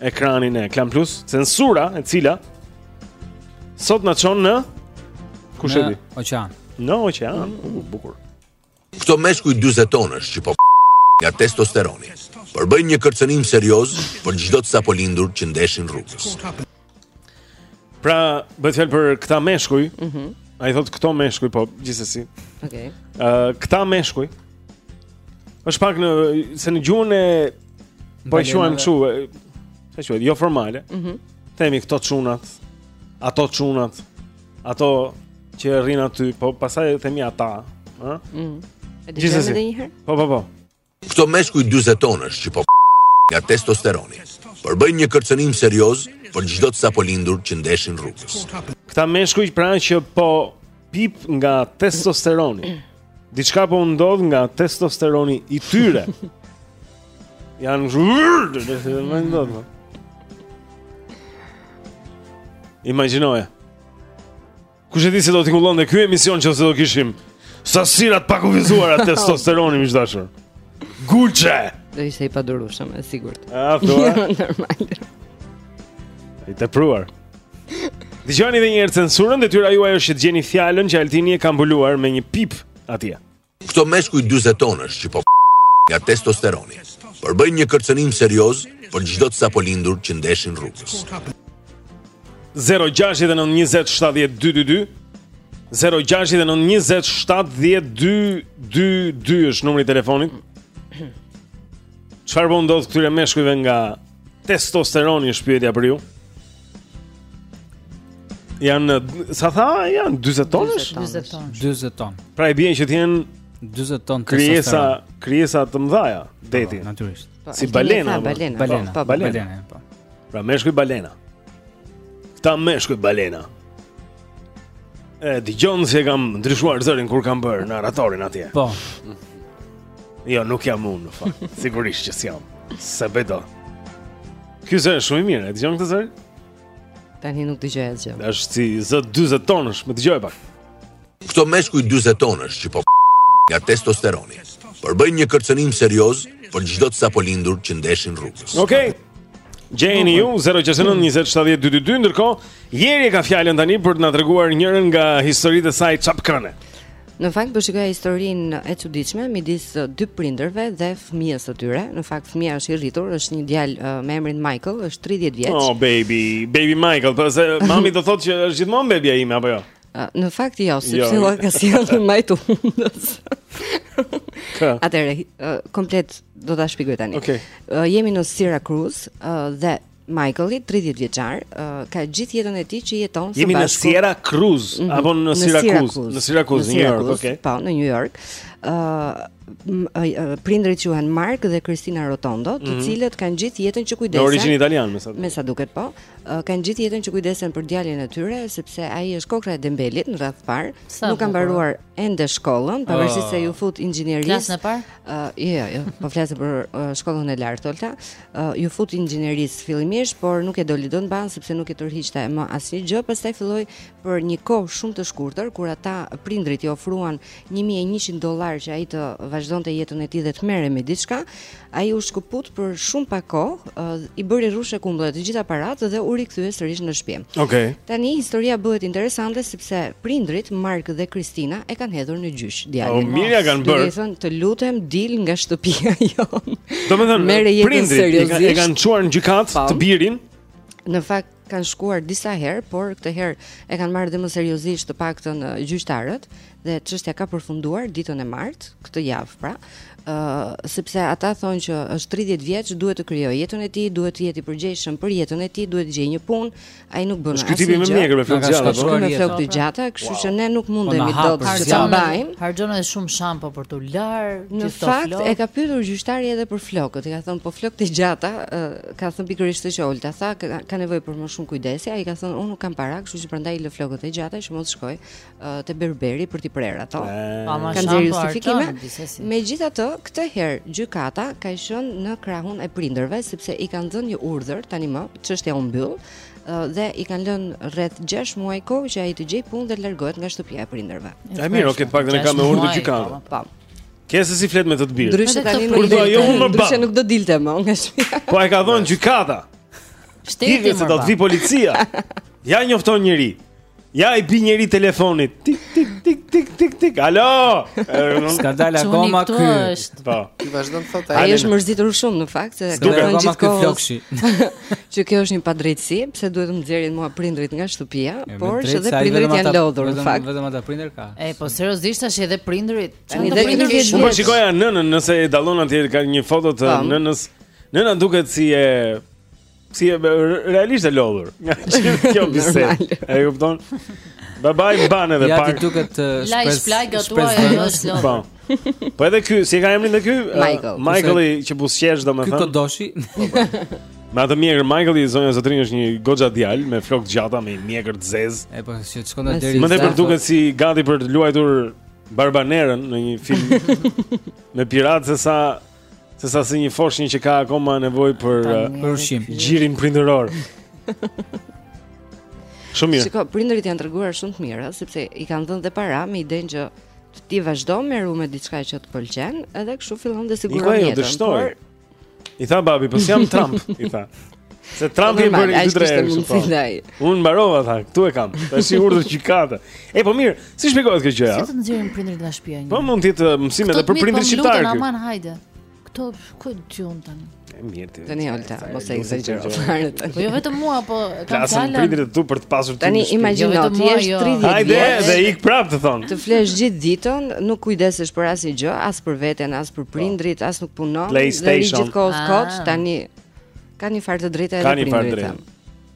S1: ekranin e Klan Plus, censura e cila sot na çon në kush e di?
S4: Oqean.
S1: Në oqean, u uh, bukur.
S12: Këto meshkuj 40 tonësh që po nga testosteroni, përbëjnë një kërcënim serioz për çdo të sapolindur që ndeshin rrugës.
S1: Pra, bëhet fjalë për këta meshkuj.
S2: Mhm.
S1: Mm Ai thotë këto meshkuj, po gjithsesi.
S2: Okej. Okay.
S1: Ë, uh, këta meshkuj është pak në se në gjuhën e Po e quajmë kështu, si quhet, joformale.
S2: Mhm.
S1: Mm Themi këto çunat, ato çunat, ato që rrin aty, po pastaj themi ata, ëh?
S2: Mhm. Mm e di edhe një herë?
S1: Po, po, po.
S12: Këto meshkuj 40 tonësh që po nga testosteroni, përbëjnë një kërcënim serioz për çdo të sapolindur që ndeshin rrugës.
S1: Këta meshkuj pra që po pip nga testosteroni. Diçka po u ndodh nga testosteroni i tyre. Janë zhurr, do të thonë më ndodh. Po. Imagjinoje. Kush e di si do tingëllonte ky emision qoftë se do kishim sasira të pakufizuara testosteroni më dashur. Gulçe.
S2: Do ishte i padurueshëm, e sigurt.
S1: A thua?
S2: Normal.
S1: I tepruar. Dëgjoni edhe një herë censurën, detyra juaj është që të gjeni fjalën që Altini e ka mbuluar me një pip atje.
S12: Këto meshkuj 40 tonësh që po nga testosteroni, përbëjnë një kërcënim serioz për çdo të sapolindur që ndeshin rrugës.
S1: 0692070222 0692070222 është numri i telefonit. Çfarë po ndodh këtyre meshkujve nga Testosteroni është pyetja për ju. Janë sa tha janë 40 tonësh?
S3: 40 ton.
S4: 40 ton.
S1: Pra i bie që të jenë
S4: 40 ton
S1: të
S4: krijesa,
S1: krijesa të mëdhaja, po, deti.
S4: Natyrisht.
S1: Po, si balena,
S2: balena,
S4: balena,
S2: po, balena,
S4: balena, po.
S1: Pra meshkuj balena. Këta meshkuj balena. E dëgjon si e kam ndryshuar zërin kur kam bërë narratorin atje.
S4: Po.
S1: Jo, nuk jam unë në fakt. Sigurisht që s'jam. S'e bëj dot. Ky zë është shumë i mirë, e dëgjon këtë zërin?
S2: Tani nuk dëgjoj asgjë.
S1: Është si zë 40 tonësh, më dëgjo pak.
S12: Këto meshkuj 40 tonësh që po nga testosteroni. Përbëjnë një kërcënim serioz për çdo të sapolindur që ndeshin rrugës.
S1: Okej. Okay. Gjeni ju 069 20 70 222 ndërkohë Jeri ka fjalën tani për të na treguar njërën nga historitë e saj çapkëne.
S2: Në fakt po shikoja historinë e çuditshme midis dy prindërve dhe fëmijës së tyre. Në fakt fëmija është i rritur, është një djalë uh, me emrin Michael, është 30 vjeç.
S1: Oh baby, baby Michael, po se mami do thotë që është gjithmonë bebia ime apo jo?
S2: Në fakt jo, sepse jo, nuk ka si atë më të hundës. Atëherë, komplet do ta shpjegoj tani.
S1: Okej.
S2: Okay. Jemi në Syracuse dhe Michaeli, 30 vjeçar, uh, ka gjithë jetën e tij që jeton së bashku.
S1: Jemi në Syracuse, mm
S2: -hmm.
S1: apo në Syracuse, në Syracuse, në New York, okay.
S2: Po, në New York. Ëh, uh, prindërit quhen Mark dhe Christina Rotondo, të
S1: mm -hmm.
S2: cilët kanë gjithë jetën që kujdesen.
S1: Me origjinë italiane, me sa.
S2: Me sa duket po, kanë gjithë jetën që kujdesen për djalin e tyre sepse ai është kokrra e dembelit në radhë të
S3: parë.
S2: Nuk ka mbaruar ende shkollën, pavarësisht se iu fut inxhinierisë.
S3: Klasën e parë?
S2: Uh, jo, jo, po flas për uh, shkollën e lartë Olta. Uh, iu fut inxhinierisë fillimisht, por nuk ia doli dot mbanë sepse nuk e tërhiqte më asnjë gjë, pastaj filloi për një kohë shumë të shkurtër kur ata prindrit i ofruan një mijë e njëqind dollarë që ai të vazhdonte jetën e tij dhe të merrej me diçka, ai u shkëput për shumë pak kohë, uh, i bëri rrush e kumbulla të gjitha paratë dhe u rikthye sërish në shtëpi.
S1: Okej. Okay.
S2: Tani historia bëhet interesante sepse prindrit Mark dhe Kristina e kanë hedhur në gjyq djalin.
S1: Po mirë ia kanë bërë.
S2: I thonë të lutem dil nga shtëpia jonë. Domethënë
S1: prindrit e kanë çuar në gjykatë të birin.
S2: Në fakt kanë shkuar disa herë, por këtë herë e kanë marrë dhe më seriozisht të paktën gjyqtarët dhe çështja ka përfunduar ditën e martë këtë javë, pra, ë uh, sepse ata thonë që është 30 vjeç, duhet të krijojë jetën e tij, duhet të jetë i përgjegjshëm për jetën e tij, duhet të gjejë një punë, ai nuk bën
S1: asgjë. Shkëtipi me mjekër me flokë gjata, po.
S2: Me flokë të gjata, kështu që ne nuk po,
S3: mundemi
S2: dot ta mbajmë.
S3: Harxhon edhe shumë shampo për t'u larë,
S2: në fakt e ka pyetur gjyqtari edhe për flokët, i ka thënë po flokët e gjata, ka thënë pikërisht këtë që Olta tha, ka, ka nevojë për më shumë kujdes. Ai ka thënë, unë nuk kam para, kështu që prandaj i lë flokët e gjata që mos shkoj uh, te berberi për t'i prerë ato.
S3: Pa
S2: më
S3: Kanë
S2: nxjerrë justifikime. Megjithatë, këtë herë gjykata ka qenë në krahun e prindërve sepse i kanë dhënë një urdhër tani më, çështja u mbyll dhe i kanë lënë rreth 6 muaj kohë që ai të gjejë punë dhe të largohet nga shtëpia e prindërve.
S1: Ai mirë, okay, pak dhe ne ka me urdhër gjykate.
S2: Po.
S1: Ke se si flet me të birin.
S2: Ndryshe tani nuk do
S1: ajo më bë.
S2: Ndryshe nuk do dilte më nga shtëpia.
S1: Po e ka dhënë gjykata.
S3: Shteti më.
S1: Do të vijë policia. Ja njofton njëri. Ja i bie njëri telefonit. Tik tik tik tik tik tik. Alo.
S4: S'ka dalë akoma ky.
S1: Po.
S5: Ti vazhdon të thotë.
S2: Ai është mërzitur shumë në fakt se ka thënë
S4: gjithkohë.
S2: Që kjo është një padrejtësi, pse duhet të nxjerrin mua prindrit nga shtëpia, por që dhe prindrit janë lodhur në fakt.
S4: Vetëm ata prindër ka.
S3: E po seriozisht tash edhe prindrit
S2: Tani dhe një
S3: kesh.
S1: Unë po shikoja nënën nëse e dallon atje ka një foto të nënës. Nëna duket si e si e realisht e lodhur. Nga kjo bisedë. E kupton? Babai ban edhe pak.
S4: Ja ti duket
S3: e shpesh.
S4: Laj
S3: shplaj gatuaj është lodhur.
S1: Po. Po edhe ky, si e ka emrin dhe ky?
S2: Michael.
S1: Uh, Michaeli që
S4: buzëqesh
S1: domethënë.
S4: Ky kodoshi. Po, po.
S1: Me atë mjekër Michael zonja e zotërinj është një goxha djalë me flokë të gjata me mjekër të zezë.
S4: E po, si shkon deri.
S1: Më tepër duket si gati për të luajtur Barbanerën në një film me piratë se sa se sa si një foshnjë që ka akoma nevojë për
S4: për ushqim,
S1: gjirin prindëror. Shumë mirë.
S2: Shikoj, prindërit janë treguar shumë të mirë, sepse i kanë dhënë dhe para me idenë që ti vazhdo merru me diçka që të pëlqen, edhe kështu fillon të
S1: sigurosh
S2: jetën.
S1: Por I tha babi, po jam Trump, i tha. Se Trump i bëri dy tre herë kështu. Po. Unë mbarova tha, këtu e kam. Tashti urdhër gjykate. E po mirë, si shpjegohet kjo gjë?
S3: Si të nxjerrim prindërit nga shtëpia një.
S1: Po mund të jetë mësim edhe për prindërit
S3: shqiptarë.
S1: Këto
S3: aman hajde. Këto ku e dinë
S1: tani. Mirë ti.
S2: Tani Olta, mos e
S1: ekzagjero
S2: fare tani.
S3: Po jo vetëm mua, po
S1: Klasën
S3: prindrit
S1: e tu për të pasur ty. Tani
S2: imagjino ti je 30 vjeç.
S1: Hajde dhe ik prap të thon.
S2: Të flesh gjithë ditën, nuk kujdesesh për asnjë gjë, as për veten, as për po. prindrit, as nuk punon. Dhe
S1: je
S2: gjithkohë
S3: ah.
S2: kot, tani ka një farë të drejtë edhe prindrit.
S1: Ka
S2: një farë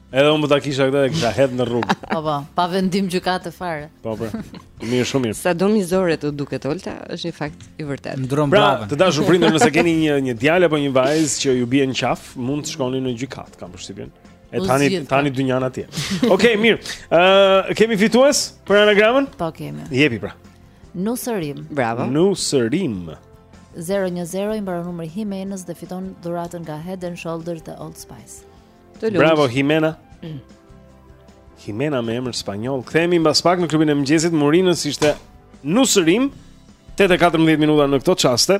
S1: Edhe unë po ta kisha këtë e kisha hedhë në rrugë
S3: Po po, pa vendim gjykate fare
S1: Po po, mirë shumë mirë
S2: Sado mizore të duket Olta, është një fakt i vërtetë
S4: Ndronë
S1: pra,
S4: blavën Pra,
S1: të dashur prindër nëse keni një, një djalë apo një vajzë që ju bie në qafë Mund të shkoni në gjykatë, kam përshtypjen E tani tani dynjanë atje. Okej, okay, mirë. Ë uh, kemi fitues për anagramën?
S3: Po kemi.
S1: Jepi pra.
S3: Nusërim.
S2: Bravo.
S1: Nusërim.
S3: 010 i mbaron numri Himenës dhe fiton dhuratën nga Head and Shoulders dhe Old Spice.
S2: Të lumtë.
S1: Bravo Himena. Mm. Himena me emër spanjoll. Kthehemi mbas pak në klubin e mëngjesit. Murinës ishte nusërim 8:14 minuta në këto çaste.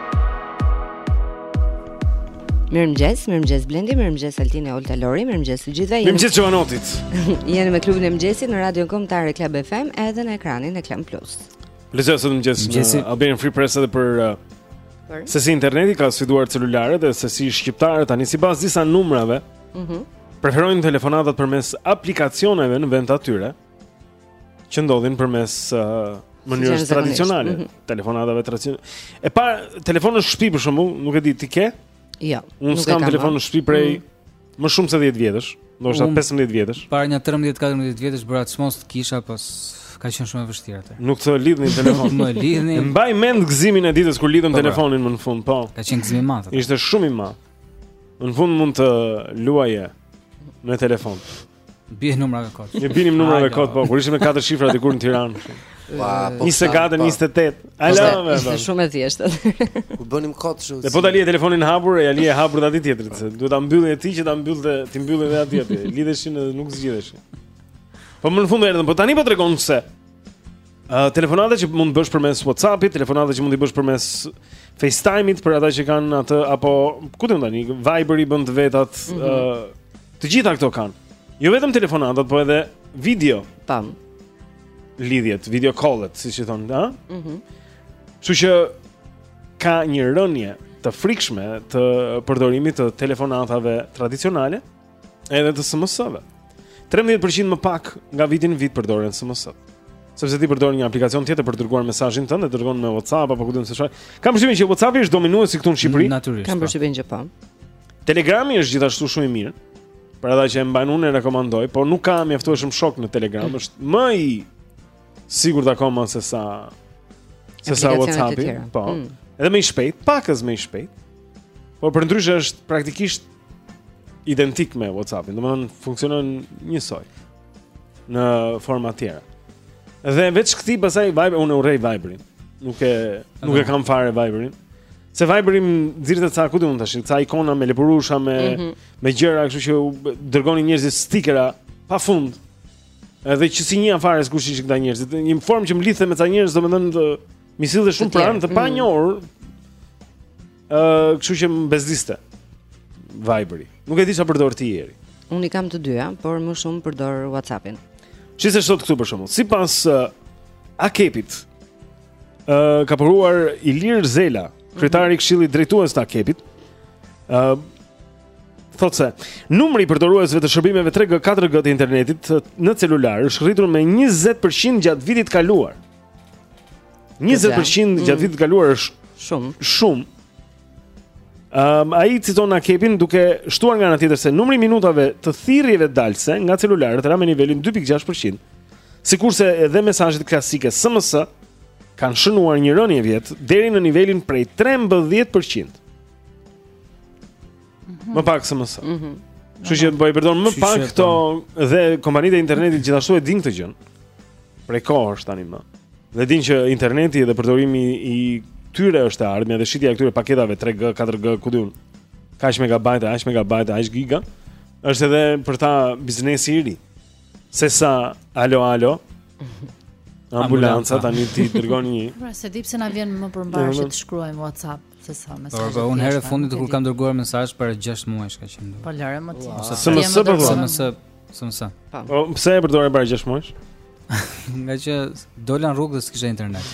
S1: Mirëmëngjes,
S2: mirëmëngjes Blendi, mirëmëngjes Altin e Olta Lori, mirëmëngjes të gjithëve
S1: Mirëmëngjes Jovanottit
S2: Jeni me klubin e mëngjesit në Radion Kombëtare Club FM edhe në ekranin e Klan Plus
S1: Lexoj sot në
S4: mëngjes
S1: në Albanian Free Press edhe për, uh, Se si interneti ka sfiduar celularët dhe se si shqiptarët tani sipas disa numrave
S2: mm -hmm.
S1: Preferojnë telefonatat përmes aplikacioneve në vend të atyre që ndodhin përmes uh, mënyrës tradicionale,
S2: mm -hmm.
S1: telefonatave tradicionale. E po telefon në shtëpi për shembull, nuk e di ti ke?
S2: Jo.
S1: Unë s'kam telefon në shtëpi prej mm -hmm. më shumë se 10 vjetësh, ndoshta 15 vjetësh.
S4: Para një 13-14 vjetësh bëra çmos të kisha, po ka qenë shumë e vështirë atëherë.
S1: Nuk të lidhnin telefon.
S4: Më
S1: lidhnin. Mbaj mend gëzimin e ditës kur lidhëm
S4: po, pra.
S1: telefonin më në fund, po.
S4: Ka qenë gëzim i madh.
S1: Ishte shumë i madh. Në fund mund të luaje në telefon.
S4: Bie numrave kot.
S1: Ne binim numrave kot, po kur ishim me katër shifra dikur në Tiranë.
S5: Po, po.
S1: 24, 28. Alo,
S2: më. Është shumë e thjeshtë.
S5: Kur bënim kot shumë.
S1: Ne po ta lije telefonin hapur, e lije hapur dhe atij tjetrit, se duhet ta mbyllje ti që ta mbyllte, t'i mbyllej edhe atij tjetrit. Lidheshin nuk zgjidheshin. Po më në fund erdhën, po tani po tregon se. Uh, telefonatat që mund të bësh përmes WhatsApp-it, telefonatat që mund t'i bësh përmes FaceTime-it për ata që kanë atë apo ku di unë tani, Viber-i bën të vetat, mm -hmm. uh, të gjitha këto kanë. Jo vetëm telefonatat, por edhe video.
S2: Tam.
S1: Lidhjet, video call-et, siç i thonë, ha?
S2: Mhm.
S1: Mm Kështu që ka një rënie të frikshme të përdorimit të telefonatave tradicionale. Edhe të SMS-ve. 13% më pak nga viti në vit përdoren SMS-t. Sepse ti përdor një aplikacion tjetër për të dërguar mesazhin tënd, e dërgon me WhatsApp apo ku di unë se çfarë. Kam përshtypjen që WhatsApp-i është dominues si këtu në Shqipëri.
S4: Natyrisht.
S2: Kam
S4: po.
S2: përshtypjen që po.
S1: Telegrami është gjithashtu shumë i mirë. Për ata që e mbajnë unë e rekomandoj, por nuk kam mjaftueshëm shokë në Telegram, mm. është më i sigurt akoma se sa se sa WhatsApp-i, po.
S2: Mm.
S1: Edhe më i shpejt, pakëz më i shpejt. Por përndryshe është praktikisht identik me WhatsApp-in, domethënë funksionon njësoj në forma të tjera. Dhe veç këtij pastaj Viber, unë urrej Viberin. Nuk e nuk e kam fare Viberin. Se Viberi nxirrte ca ku di unë tash, ca ikona me lepurushë me
S2: mm -hmm.
S1: me gjëra, kështu që dërgonin njerëzit stikera pa fund. Edhe që s'i njihja fare kush ishin këta njerëz, një formë që më lidhte me ca njerëz, domethënë m'i sillte shumë pranë të pa,
S2: mhm,
S1: njohur. Ë, kështu që më bezdiste. Viberi. Nuk e di çfarë përdor ti Ieri.
S2: Unë i kam të dyja, por më shumë përdor WhatsApp-in.
S1: Shi se ç'thotë këtu për shembull. Sipas uh, Akepit, ë uh, ka postuar Ilir Zela, mhm. kryetari i Këshillit Drejtues të Akepit. ë uh, Thotë se numri i përdoruesve të shërbimeve 3G, 4G të internetit në celular është rritur me 20% gjatë vitit të kaluar. 20% gjatë mm. vitit të kaluar është
S2: shumë.
S1: Shumë. Ehm, um, ai citon AKEP-in duke shtuar nga ana tjetër se numri i minutave të thirrjeve dalëse nga celularët, ra me nivelin 2.6%. Sikurse edhe mesazhet klasike SMS kanë shënuar një rënie vjet deri në nivelin prej 13%. Mhm. Më pak SMS.
S2: Mhm.
S1: Kështu që po i përdorim më pak këto po. dhe kompanitë e internetit gjithashtu e dinë këtë gjë. Prej kohësh tani më. Dhe dinë që interneti dhe përdorimi i tyre është e ardhmja dhe shitja e këtyre paketave 3G, 4G, ku di unë. Kaç megabajte, aq megabajte, aq giga. Është edhe për ta biznesi i ri. Sesa alo alo. Ambulanca tani ti dërgon një.
S3: Pra s'e di pse na vjen më
S1: për
S3: mbarë të shkruajmë WhatsApp. se sa mesazh.
S4: Po unë herë fundit kur kam dërguar mesazh para 6 muajsh ka qenë.
S3: Po lëre më ti.
S1: SMS po
S3: po.
S4: SMS, SMS.
S1: Po. po pse e përdore para 6 muajsh?
S4: Nga që dola në rrugë dhe s'kisha internet.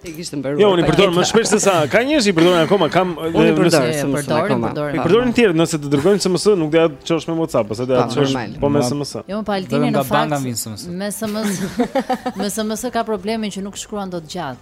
S2: E kishte mbaruar.
S1: Jo, unë përdor më shpesh se sa. Ka njerëz që përdorin akoma, ka,
S2: unë përdor, unë
S3: përdor,
S2: unë
S3: përdor.
S1: E përdorin të tjerë, nëse të dërgojnë SMS, nuk do ja çosh me WhatsApp, ose do ja çosh po me SMS.
S3: Jo, pa Altini në fakt. Me SMS. Me SMS ka problemin që nuk shkruan dot gjatë.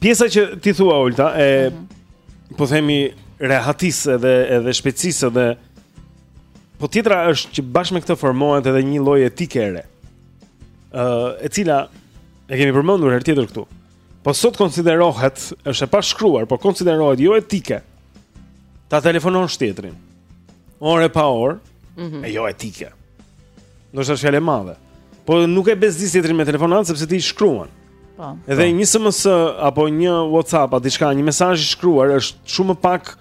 S1: Pjesa që ti thua Olta e mm -hmm. po themi rehatisë edhe edhe shpejtësisë edhe po tjetra është që bashkë me këtë formohet edhe një lloj etike e re. Ë uh, e cila e kemi përmendur herë tjetër këtu. Po sot konsiderohet, është e pashkruar, po konsiderohet jo etike. Ta telefonosh tjetrin. Orë e pa orë,
S2: mm -hmm.
S1: e jo etike. Do të thotë fjalë e madhe. Po nuk e bezdis tjetrin me telefonatë sepse ti shkruan.
S3: Po.
S1: Edhe një SMS apo një WhatsApp apo diçka, një mesazh i shkruar është shumë më pak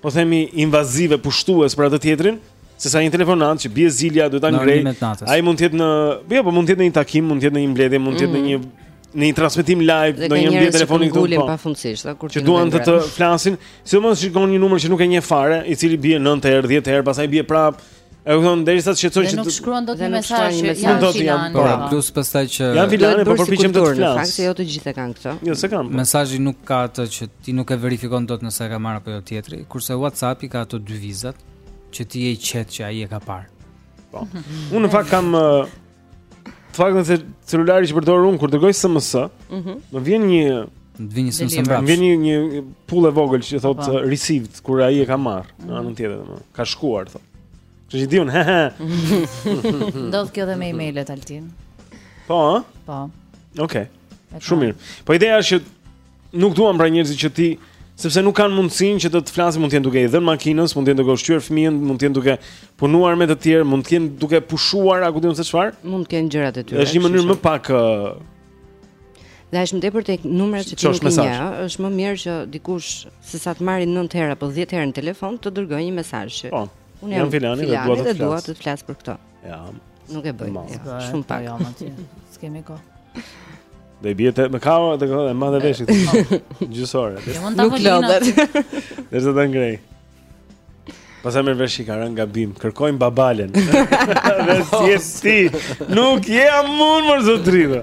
S1: po themi invazive pushtues për atë tjetrin, se sa një telefonatë që bie zilja duhet ta
S4: ngrejë.
S1: Ai mund të jetë në, po jo, po mund të jetë në një takim, mund të jetë në një mbledhje, mund të jetë në mhm. një në një transmetim live në një mbledhje telefoni këtu. Dhe
S2: pafundësisht, sa kur të
S1: duan të të flasin, sidomos shikon një numër që nuk e njeh fare, i cili bie 9 herë, 10 herë, pastaj bie prap, E kupton, derisa të
S3: shqetësojnë
S1: që
S3: nuk shkruan dot një mesazh që
S1: jam
S3: filan.
S1: Po,
S4: plus pastaj që
S1: jam
S2: filani,
S1: po përpiqem të flas.
S2: Në fakt jo të gjithë e kanë këtë.
S1: Jo, s'e kanë. Po.
S4: Mesazhi nuk ka atë që ti nuk e verifikon dot nëse e ka marrë apo jo tjetri, kurse WhatsApp-i ka ato dy vizat që ti je i qetë që ai e ka parë.
S1: Po. Mhm. Unë në fakt kam Të faktin se celulari që përdor unë kur dërgoj SMS,
S2: mm -hmm.
S1: më vjen një
S4: më vjen një
S1: SMS
S4: mbrapsht.
S1: Më vjen një një pullë e vogël që thotë
S4: po.
S1: received kur ai e ka marrë në mhm. anën tjetër domethënë. Ka shkuar thotë. Kështu që di unë, he he.
S3: Ndodh kjo edhe me e-mailet, Altin.
S1: Po, ha?
S3: Po.
S1: Okej.
S3: Okay.
S1: Shumë mirë. Po ideja është që Nuk duan pra njerëzit që ti sepse nuk kanë mundësinë që të të flasin, mund të jenë duke i dhënë makinës, mund të jenë duke ushqyer fëmijën, mund të jenë duke punuar me të tjerë, mund të jenë duke pushuar, a ku di unë se çfarë?
S2: Mund të kenë gjëra të tyre.
S1: Është një mënyrë më pak
S2: Dhe është më tepër tek numrat që ti nuk i njeh, është më mirë që dikush se sa të marrë 9 herë apo 10 herë në telefon të dërgojë një mesazh.
S1: Po.
S2: Unë
S1: jam filani dhe dua të flas
S2: për këtë.
S1: Ja.
S2: Nuk e bëj. Ja. Shumë pak.
S3: Jo, ti. S'kemi kohë.
S1: Dhe i bie të me kama dhe kohë dhe ma dhe veshit Gjusore
S3: jo,
S2: Nuk lodhet
S1: Dhe zë të ngrej Pasi e merr vesh ti ka rënë gabim Kërkojmë babalen Dhe si e ti Nuk je amun
S13: mërë zë të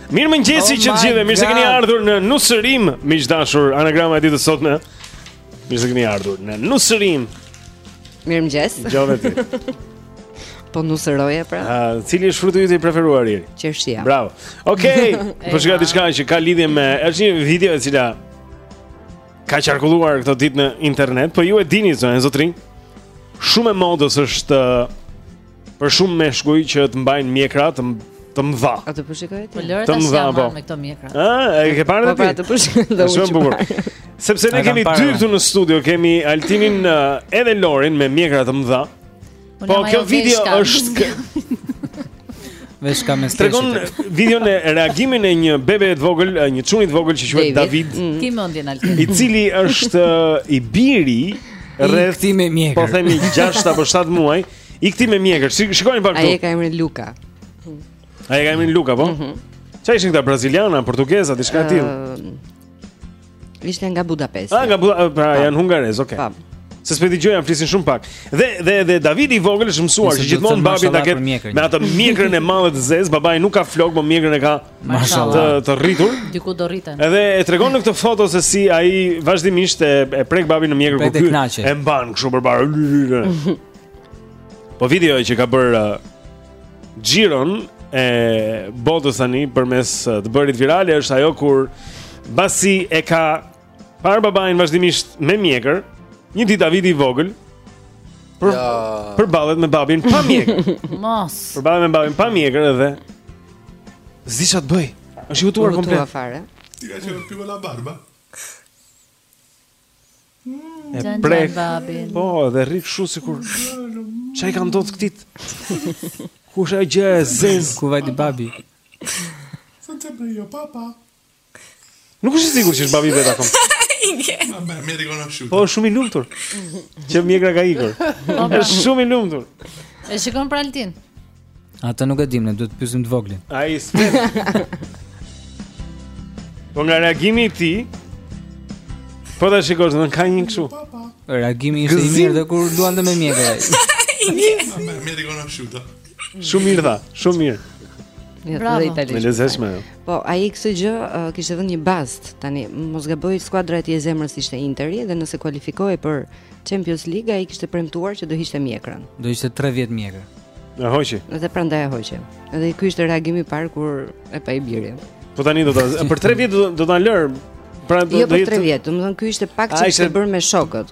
S13: Mirëmëngjesi oh
S1: të gjithëve, mirë se keni ardhur në Nusërim miq të dashur, anagrama e ditës së sotme Mirë se keni ardhur në Nusërim
S2: Mirëmëngjes
S1: Gjove të gjithë
S2: Po nuseroje pra
S1: A, Cili është fruti yt i preferuar i?
S2: Qershia
S1: Bravo Okej, okay, po shikoja diçka që ka lidhje me është një video e cila Ka qarkulluar këto ditë në internet Po ju e dini, zonë, zotrin Shumë e modës është Për shumë meshkuj që të mbajnë mjekra të të mëdha.
S2: A të po shikoj ty?
S3: Po lëre
S1: ta
S3: sjell
S1: po.
S3: me këto mjekra.
S1: Ëh, e ke parë
S2: po,
S1: ti?
S2: Po, të po shikoj dhe
S1: unë. Shumë bukur. Sepse ne kemi dy këtu në studio, kemi Altinin eh, edhe Lorin me mjekra të mëdha. Po kjo video është
S4: Vesh kam mesazh.
S1: Tregon videon e reagimin e një bebe të vogël, një çuni të vogël që quhet David.
S2: Mm.
S3: Ti mendjen Altin.
S1: I cili është i biri i
S4: një tipi me mjekër.
S1: Po themi 6 apo 7 muaj. I këtij me mjekër, shikojmë pak këtu.
S2: Ai e ka emrin Luka.
S1: Ai e ka emrin Luka, po? Mhm. Mm Çfarë ishin këta braziliana, portugeza, diçka e tillë?
S2: Uh, ishte nga Budapest.
S1: Ah, nga Budapest, pra janë hungarez, okay.
S2: Pam.
S1: Se s'po dëgjoja, flisnin shumë pak. Dhe dhe dhe Davidi i vogël është mësuar që gjithmonë babin ta ketë me atë mjekrën e madhe të zezë, babai nuk ka flok, po mjekrën e ka
S3: Mashallah.
S1: Të, të rritur.
S3: Diku do rriten.
S1: Edhe e tregon në këtë foto se si ai vazhdimisht e, e prek babin në mjekër
S4: ku
S1: ky e mban kështu përpara. Po video që ka bërë uh, xhiron e botës tani përmes uh, të bërit virale është ajo kur pasi e ka Parë babain vazhdimisht me mjekër, një ditë Davidi i vogël po
S5: ja.
S1: përballet me babin pa mjekër.
S3: Mos.
S1: Përballet me babin pa mjekër edhe. S'di ça t'bëjë. Është hutuar komplet.
S2: Hutuar fare.
S14: Ti ka qenë piva la barba.
S1: E prek
S3: babin.
S1: Po, edhe rri kështu sikur. Ça i ka ndodh këtij. Ku është ajo gjë e zezë
S4: ku vajti babi?
S14: Sa të bëjë jo papa?
S1: Nuk është i sigurt që është babi vetë akoma. Po shumë i lumtur. Që mjekra ka ikur.
S3: Po, pra.
S1: Është shumë i lumtur.
S3: E shikon pra Altin.
S4: Ata nuk e dimë, ne duhet të pyesim të voglin.
S1: Ai s'flet. Po nga reagimi i tij, po ta shikosh, do të ka një kështu.
S4: Reagimi ishte i mirë dhe kur luante me mjekër. Ai.
S14: Mjekër na fshuta.
S1: Shumë mirë tha, shumë mirë.
S2: Ja,
S3: Bravo.
S2: Italisht,
S1: më e lezetshme jo.
S2: Po, ai veç kësaj gjëje uh, kishte dhënë një bast Tani, mos gaboj skuadra e tij e zemrës ishte Interi Dhe nëse kualifikohej për Champions League Ai kishte premtuar që do hiqte mjekrën
S4: Do hiqte 3 vjetë mjekrë
S1: E hoqi
S2: Dhe prandaj e hoqi Dhe ky ishte reagimi i parë kur e pa i biri
S1: Po tani do ta Për 3 vjetë do ta lërë Pra do,
S2: jo për 3 vjet, domethënë ky ishte
S1: pakti
S2: që kishte bërë me shokët.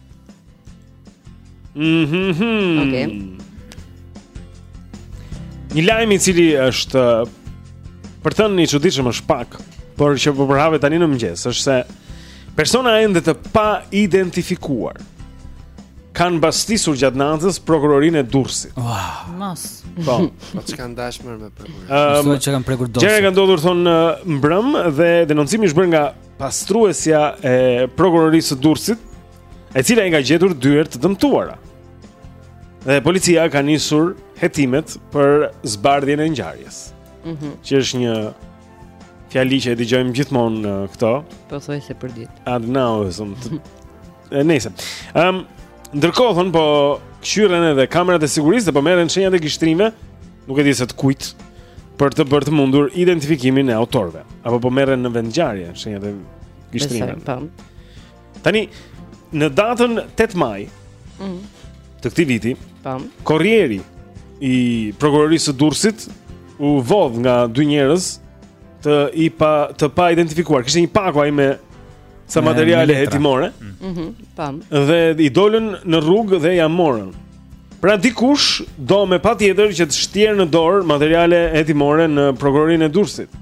S1: Mhm.
S2: Mm Okej. Okay.
S1: Një lajm i cili është uh, për të thënë i çuditshëm është pak, por që po përhapet tani në mëngjes, është se persona ende të paidentifikuar kanë bastisur gjatë natës prokurorinë e Durrësit. Wow.
S3: Mos.
S1: Po.
S5: Po ç'kanë dashur me prokurorinë.
S1: Ëm,
S4: um, që kanë prekur
S1: dosje.
S4: Gjëra
S1: kanë ndodhur thonë mbrëm dhe denoncimi është bërë nga Pastruesja e prokurorisë së Durrësit, e cila i ka gjetur dyert e dëmtuara. Dhe policia ka nisur hetimet për zbardhjen e ngjarjes.
S2: Mhm.
S1: Mm që është një fjali që e dëgjojmë gjithmonë në këto.
S2: Pothuajse për ditë.
S1: Ad nauseum. Nëse. Ëm, ndërkohë thonë po këqyren edhe kamerat e sigurisë dhe po merren shenjat e gishtrinjve, nuk e di se të kujt për të bërë të mundur identifikimin e autorëve. Apo po merren në vendngjarje shenjat e
S2: gishtrinjve. Po.
S1: Tani në datën 8 maj
S2: mm.
S1: të këtij viti,
S2: po.
S1: Korrieri i prokurorisë së Durrësit u vodh nga dy njerëz të i pa të paidentifikuar. Kishte një pako ai me sa materiale hetimore.
S2: Mhm, mm pam.
S1: Dhe i dolën në rrugë dhe ia morën. Pra dikush do me patjetër që të shtjerrë në dorë materiale hetimore në prokurorinë e Durrësit.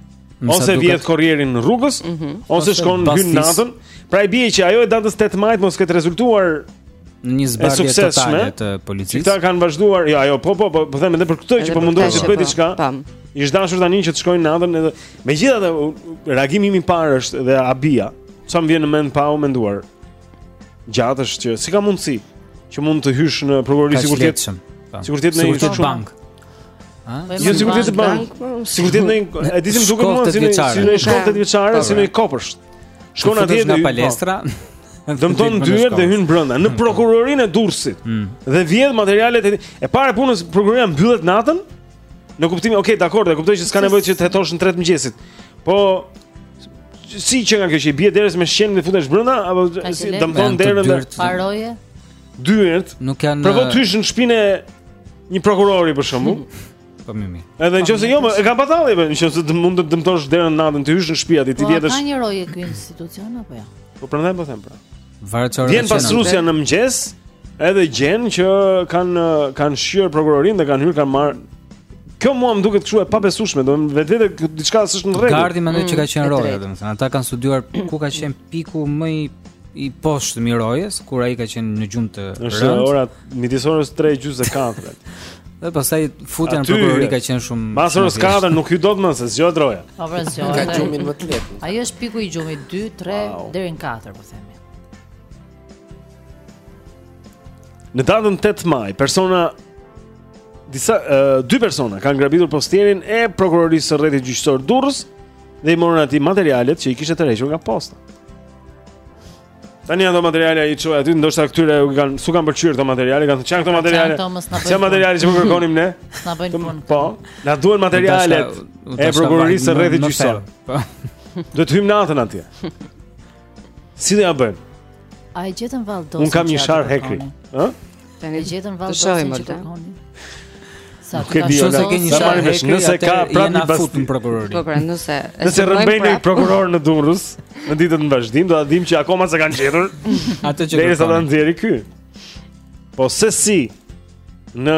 S1: Ose vjedh korrierin rrugës, mm -hmm.
S4: ose
S1: shkon hyn natën. Pra i bie që ajo e datës 8 maj të mos ketë rezultuar e suksesshme. Këta kanë vazhduar, jo, ajo po po po, po them edhe për këtë që po
S2: mundohet
S1: të
S2: bëjë
S1: diçka.
S2: I
S1: është dashur tani që të shkojnë natën edhe Megjithatë, reagimi im i parë është dhe Abia, ça më vjen në mend pa u menduar gjatë, është që si ka mundësi që mund të hysh në prokurori, sikur të jetë.
S4: Po.
S1: Sikur të jetë në një
S4: bankë. Ha?
S1: Jo sikur të jetë bankë. Po. Sikur të jetë në një, e di si më duket mua si në si në shkollë
S4: tetëvjeçare,
S1: si në kopësht. Shkon atje në po.
S4: palestër.
S1: Dëmton dyert dhe hyn brenda në mm. prokurorinë e Durrësit. Mm. Dhe vjedh materialet e para punës prokuroria mbyllet natën. Në kuptimin, okay, dakord, e kuptoj që s'ka nevojë që të hetosh në 3 të mëngjesit. Po si qenka kjo që i bie derës me shqelm dhe futesh brenda apo si dëmton derën dhe
S4: pa
S3: roje?
S1: Dyert.
S4: Nuk janë
S1: Provo të hysh në shpinë e një prokurori për shembull.
S4: Po mimi.
S1: Edhe po, nëse jo, po, e kam patalli, po, nëse të mund të dëmtosh derën natën të hysh në shtëpi aty t'i
S3: vjedhësh.
S1: Po
S3: ka një roje ky institucion apo jo?
S1: Po prandaj po them pra.
S4: Varet çfarë.
S1: Vjen pastruesja në mëngjes, edhe gjen që kanë kanë shqyer prokurorinë dhe kanë hyrë kanë marrë. Kjo mua më duket kështu e pabesueshme, do të thotë diçka s'është në rregull.
S4: Gardi mendoj që ka qenë
S2: mm,
S4: roja, domethënë, ata kanë studiuar ku ka qenë piku më i poshtëm i rojes, kur ai ka qenë në gjumë të
S1: rëndë.
S4: Është
S1: ora Midis orës 3 e gjysë e katërt.
S4: Dhe pastaj futja në prokurori ka qenë shumë.
S1: Pas orës 4 nuk hyn dot më se zgjohet roja.
S3: Po pra zgjohet.
S5: Ka gjumin më të lehtë.
S3: Ai është piku i gjumit 2, 3 wow. deri në 4 po themi.
S1: Në datën 8 maj, persona disa uh, dy persona kanë grabitur postierin e prokurorisë së rrethit gjyqësor Durrës dhe i morën atij materialet që i kishte tërhequr nga posta. Tani ato materiale ai çoi aty, ndoshta këtyre u kanë, su kanë pëlqyer këto materiale, kanë thënë këto materiale.
S3: S'janë
S1: materiale që po kërkonim ne.
S3: S'na bëjnë punë.
S1: Po, na duhen materialet e prokurorisë së rrethit gjyqësor.
S4: Po.
S1: Do të hyjmë natën atje. Si do ja bëjmë?
S3: A e gjetën vallë dosjen.
S1: Un kam një
S3: sharrë
S1: hekuri, ë?
S3: A e gjetën
S2: vallë
S3: të
S2: shohim
S3: atë. Sa
S1: të
S4: shohim
S1: se
S4: ke një
S1: sharrë
S4: hekuri,
S1: nëse ka
S4: prapë
S1: një
S4: fut në prokurorin.
S2: Po pra, nëse e
S1: nëse rrëmbejnë
S2: pra...
S1: prokuror në Durrës, në ditët në vazhdim do ta dimë që akoma s'e kanë gjetur.
S4: Atë që
S1: derisa ta nxjerrë ky. Po se si në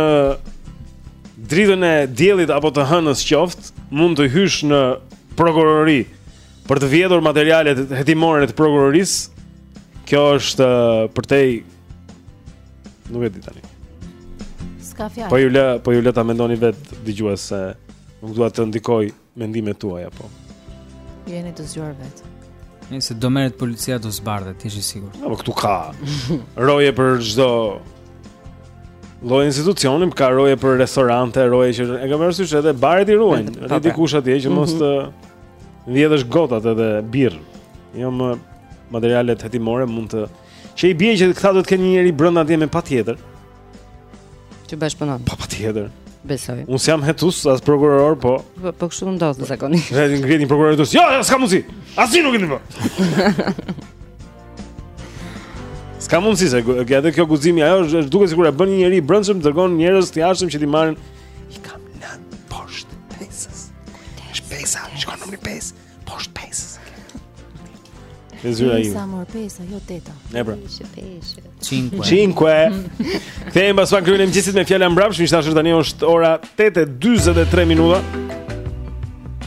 S1: dritën e diellit apo të hënës qoftë, mund të hysh në prokurori për të vjedhur materialet hetimore të prokurorisë. Kjo është uh, përtej Nuk e di tani.
S3: S'ka fjalë.
S1: Po ju lë, po ju lë ta mendoni vetë dëgjues se nuk dua të ndikoj mendimet tuaja po.
S3: Ju jeni të zgjuar vetë.
S4: Nëse do merret policia do zbardhet, të jesh i sigurt.
S1: Po këtu ka. Roje për çdo lloj institucioni, ka roje për restorante, roje që e kam parasysh edhe baret i ruan.
S2: Rri
S1: dikush atje që mos mhm. të vjedhësh gotat edhe birrë. Jo më materialet hetimore mund të Që i bie që këta do të kenë një njeri brenda atje me patjetër.
S2: Që bashkëpunon.
S1: Po patjetër.
S2: Besoj.
S1: Unë s'jam hetues as prokuror, po.
S2: Po, po kështu ndodh zakonisht.
S1: Ne ngrihemi prokurorë hetues. Jo, ja, s'ka mundsi. Asnjë nuk e di. S'ka mundsi se gjatë kjo guximi ajo është është duke sikur e bën një njeri i brendshëm dërgon njerëz të jashtëm që t'i marrin i kam nën poshtë pesës. Shpesa, shkon numri 5. Po shpesë se ke. E zyra ju.
S3: Sa mor pesa, jo teta.
S1: Ne pra.
S4: Ishte peshë.
S1: 5. 5. Kthehem pas pak klubi i mëngjesit me fjalën mbrapsht, miq të dashur tani është ora 8:43 minuta.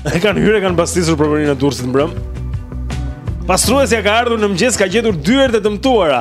S1: E kanë hyrë, kanë bastisur prokurorinë e Durrësit mbrëm. Pastruesja ka ardhur në mëngjes, ka gjetur dyert e dëmtuara.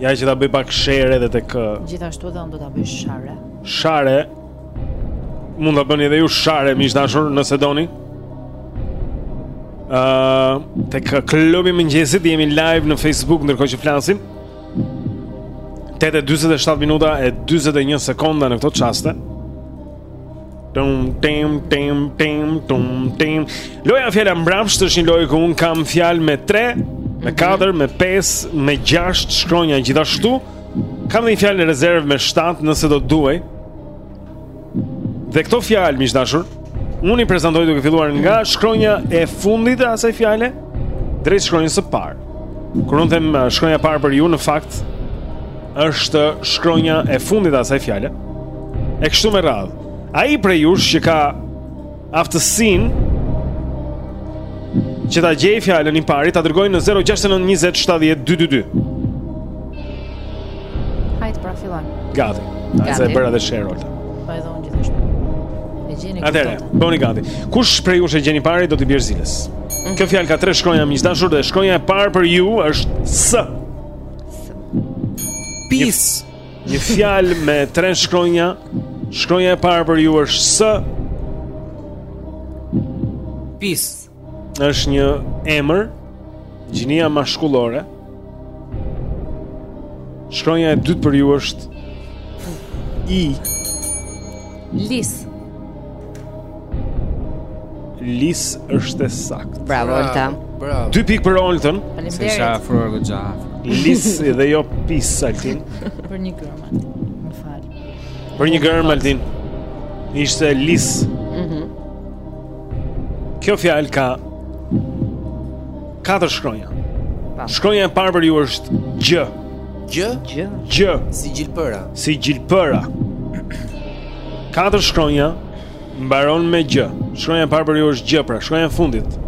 S1: Ja që ta bëj pak share edhe tek uh,
S3: Gjithashtu edhe unë do ta bëj share.
S1: Share. Mund ta bëni edhe ju share miq të dashur nëse doni. Ëh, uh, tek klubi i mëngjesit jemi live në Facebook ndërkohë që flasim. 8:47 minuta e 41 sekonda në këto çaste. Tum tim tim tim tum tim. Loja fjala mbrapsht është një lojë ku unë kam fjalë me 3, me 4, mhm. me 5, me 6 shkronja gjithashtu. Kam një fjalë në rezervë me 7 nëse do të duhej. Dhe këto fjalë miq të dashur, unë i prezantoj duke filluar nga shkronja e fundit e asaj fjale. Drejt shkronjës së parë. Kur unë them uh, shkronja e parë për ju në fakt është shkronja e fundit e asaj fjale. E kështu me radhë. Ai prej jush që ka aftësinë që ta gjejë fjalën i pari ta dërgojë në 0692070222.
S3: Hajt pra fillon.
S1: Gati.
S3: Gati.
S1: Sa e bëra dhe Sherol.
S3: Po edhe unë gjithashtu. E gjeni
S1: këtu.
S3: Atëherë,
S1: bëhuni gati. Kush prej jush e gjen i pari do t'i bjerë zilës.
S3: Mm.
S1: Kjo fjalë ka tre shkronja miq të dashur dhe shkronja e parë për ju është S.
S4: Pis.
S1: Një fjalë me tre shkronja. Shkronja e parë për ju është S.
S4: Pis.
S1: është një emër gjinia mashkullore. Shkronja e dytë për ju është i
S3: Lis.
S1: Lis është e saktë.
S2: Bravo Olta.
S5: Bravo.
S1: Dy pikë për Oltën.
S4: Faleminderit. S'u afrua goxha.
S1: Lis dhe jo pis Altin.
S3: Për një germë. Më fal.
S1: Për një germë Altin. Ishte Lis.
S3: Mhm.
S1: Kjo fjalë ka katër shkronja. Shkronja e parë për ju është gj.
S5: Gj?
S2: Gj.
S1: Gj.
S5: Si gjilpëra.
S1: Si gjilpëra. Katër shkronja mbaron me gj. Shkronja e parë për ju është gj, pra shkronja e fundit.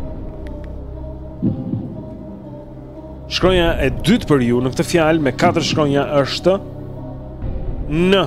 S1: Shkronja e dytë për ju në këtë fjalë me katër shkronja është n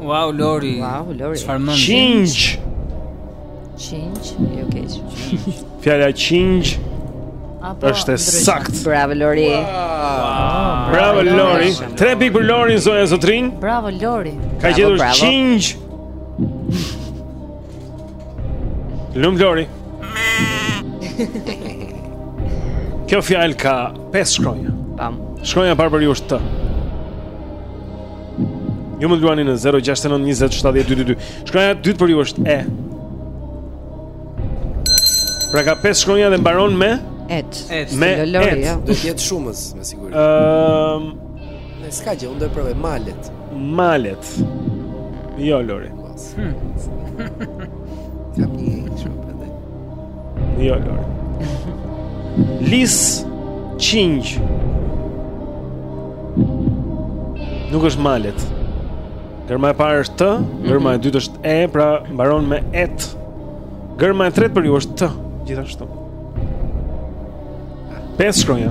S4: Wow Lori.
S2: Wow Lori.
S4: Çfarë mend?
S1: Qengj.
S2: Qengj, jo keq.
S1: Fjala qengj.
S3: Apo
S1: është e saktë.
S2: Bravo Lori. Wow.
S1: Bravo Lori. Tre pikë për Lorin zonja zotërinj.
S3: Bravo Lori.
S1: Ka gjetur qengj. Lum Lori. Kjo fjalë ka pesë shkronja.
S2: Pam.
S1: Shkronja e parë për ju është t. Ju mund të luani në 069 20 70 222. Shkronja e dytë për ju është e. Pra ka pesë shkronja dhe mbaron me
S2: et.
S4: Et.
S1: Me
S2: Lori, jo.
S5: Do të jetë shumës me siguri.
S1: Ëm, um,
S5: ne s'ka gjë, unë do të provoj malet.
S1: Malet. Jo Lori.
S5: Kam një e që më përpara.
S1: Jo, Lori Lis Qingj Nuk është malet Gërma e parë është t Gërma e dytë është e Pra mbaron me et Gërma e tretë për ju është t Gjithashtu Pesë shkronja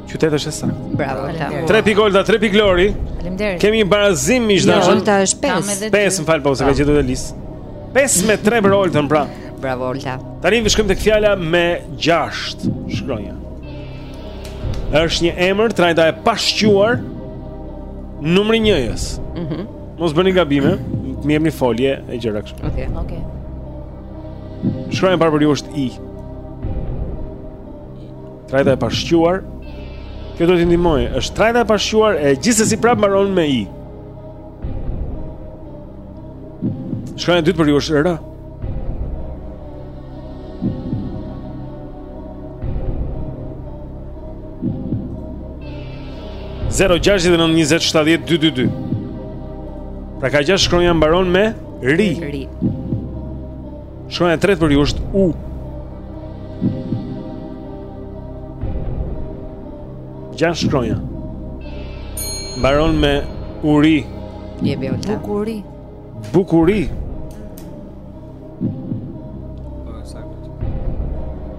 S3: Qytet
S1: është e saktë.
S2: Bravo.
S1: Tre pikë Olta, tre pikë Lori.
S3: Faleminderit.
S1: Kemi një barazim miq
S2: të
S1: dashur.
S2: Jo, Olta është 5.
S1: 5, më fal, po se ka po. gjetur te lis. 5 me 3 për Oltën, pra.
S2: Bravo Olta.
S1: Tani shkojmë tek fjala me 6. Shkronja. Është një emër trajta e pashquar numri njëjës.
S2: Mhm.
S1: Mm Mos bëni gabime, më jepni folje e gjëra kështu.
S2: Okej. Okay.
S3: Okej. Okay.
S1: Shkronja e parë për ju është i. Trajta e pashquar. Kjo do t'i ndihmojë. Është trajta e pashquar e gjithsesi pra mbaron me i. Shkronja e dytë për ju është r Zero gjashtë nëntë njëzet shtatëdhjetë dy dy dy Pra ka gjashtë shkronja mbaron me Ri
S2: Ri
S1: Shkronja e tretë për ju është U. Gjashtë shkronja. Mbaron me uri.
S2: Jepi Olta.
S3: Bukuri.
S1: Bukuri.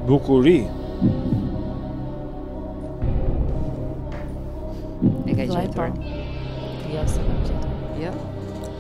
S1: Bukuri.
S2: E ka gjetur.
S3: Jo, s'e ka gjetur.
S2: Jo.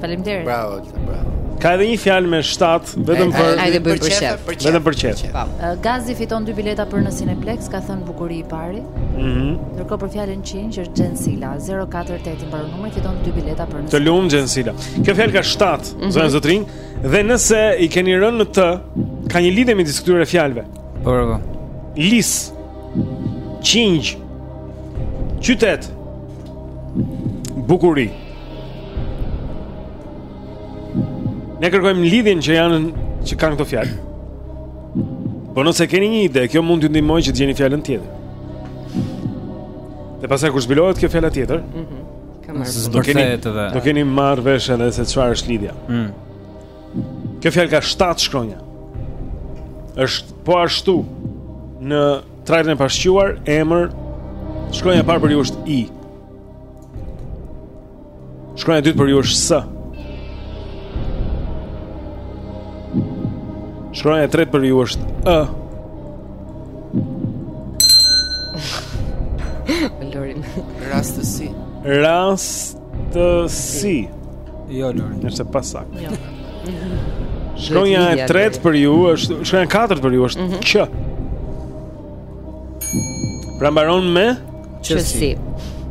S3: Faleminderit.
S5: Bravo, bravo.
S1: Ka edhe një fjalë me 7 vetëm për
S2: Hajde bëj për qejf.
S1: Vetëm për
S3: qejf. Gazi fiton dy bileta për në Cineplex, ka thënë bukuri i pari.
S1: Mhm.
S3: Mm Ndërkohë për fjalën qingj që është Xhensila 048 i mbaron numri fiton dy bileta për në.
S1: Të lumtë Xhensila. Kjo fjalë ka 7, mm -hmm. zotëri, dhe nëse i keni rënë në të, ka një lidhje midis këtyre fjalëve.
S4: Po, po. po.
S1: Lis. Qingj. Qytet. Bukuri. Ne kërkojmë lidhjen që janë që kanë këto fjalë. Po nëse keni një ide, kjo mund t'ju ndihmojë që të gjeni fjalën tjetër. Dhe pastaj kur zbulohet kjo fjala tjetër,
S2: ëh, mm
S4: -hmm.
S1: do keni
S4: dhe...
S1: do keni marrë vesh edhe se çfarë është lidhja. Ëh.
S4: Mm.
S1: Kjo fjalë ka 7 shkronja. Është po ashtu në trajtën e pashquar emër shkronja e parë për ju është i. Shkronja e dytë për ju është S. Shkronja e tretë për ju është E.
S2: Lorin.
S5: Rastësi.
S1: Rastësi.
S4: Jo, Lorin.
S1: Është e pasaktë.
S3: Jo.
S1: Shkronja e tretë për ju është, shkronja e katërt për ju është mm -hmm. Q. Pra mbaron me
S2: Qësi.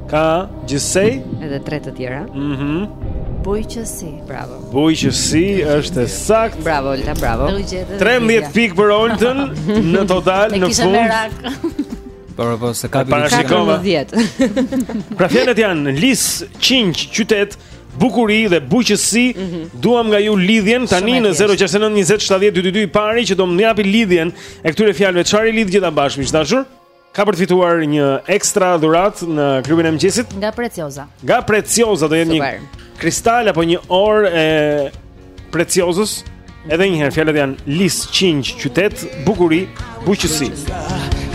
S1: Ka gjithsej?
S2: Edhe tre të tjera.
S1: Mhm.
S3: Mm Bujqësi.
S2: Bravo.
S1: Bujqësi është e saktë.
S2: Bravo Olta, bravo.
S1: 13 pikë për Oltën në total në fund.
S3: Por
S4: po se ka
S1: para
S2: shikova.
S1: Pra fjalët janë lis, qingj, qytet, bukuri dhe bujqësi. Mm -hmm. Duam nga ju lidhjen tani në 069 20 70 222 i pari që do më japë lidhjen e këtyre fjalëve. Çfarë i lidh të gjitha bashkë, miq të dashur? Ka për të fituar një ekstra dhuratë në klubin e mëngjesit
S3: nga Preciosa.
S1: Nga Preciosa do jetë një kristal apo një orë e Preciosës. Edhe një herë fjalët janë lis, qingj, qytet, bukuri, bujqësi.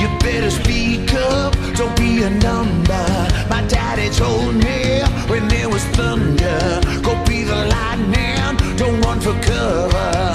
S10: You better speak up, don't be a number. My daddy told me when there was thunder, go be the lightning, don't run for cover.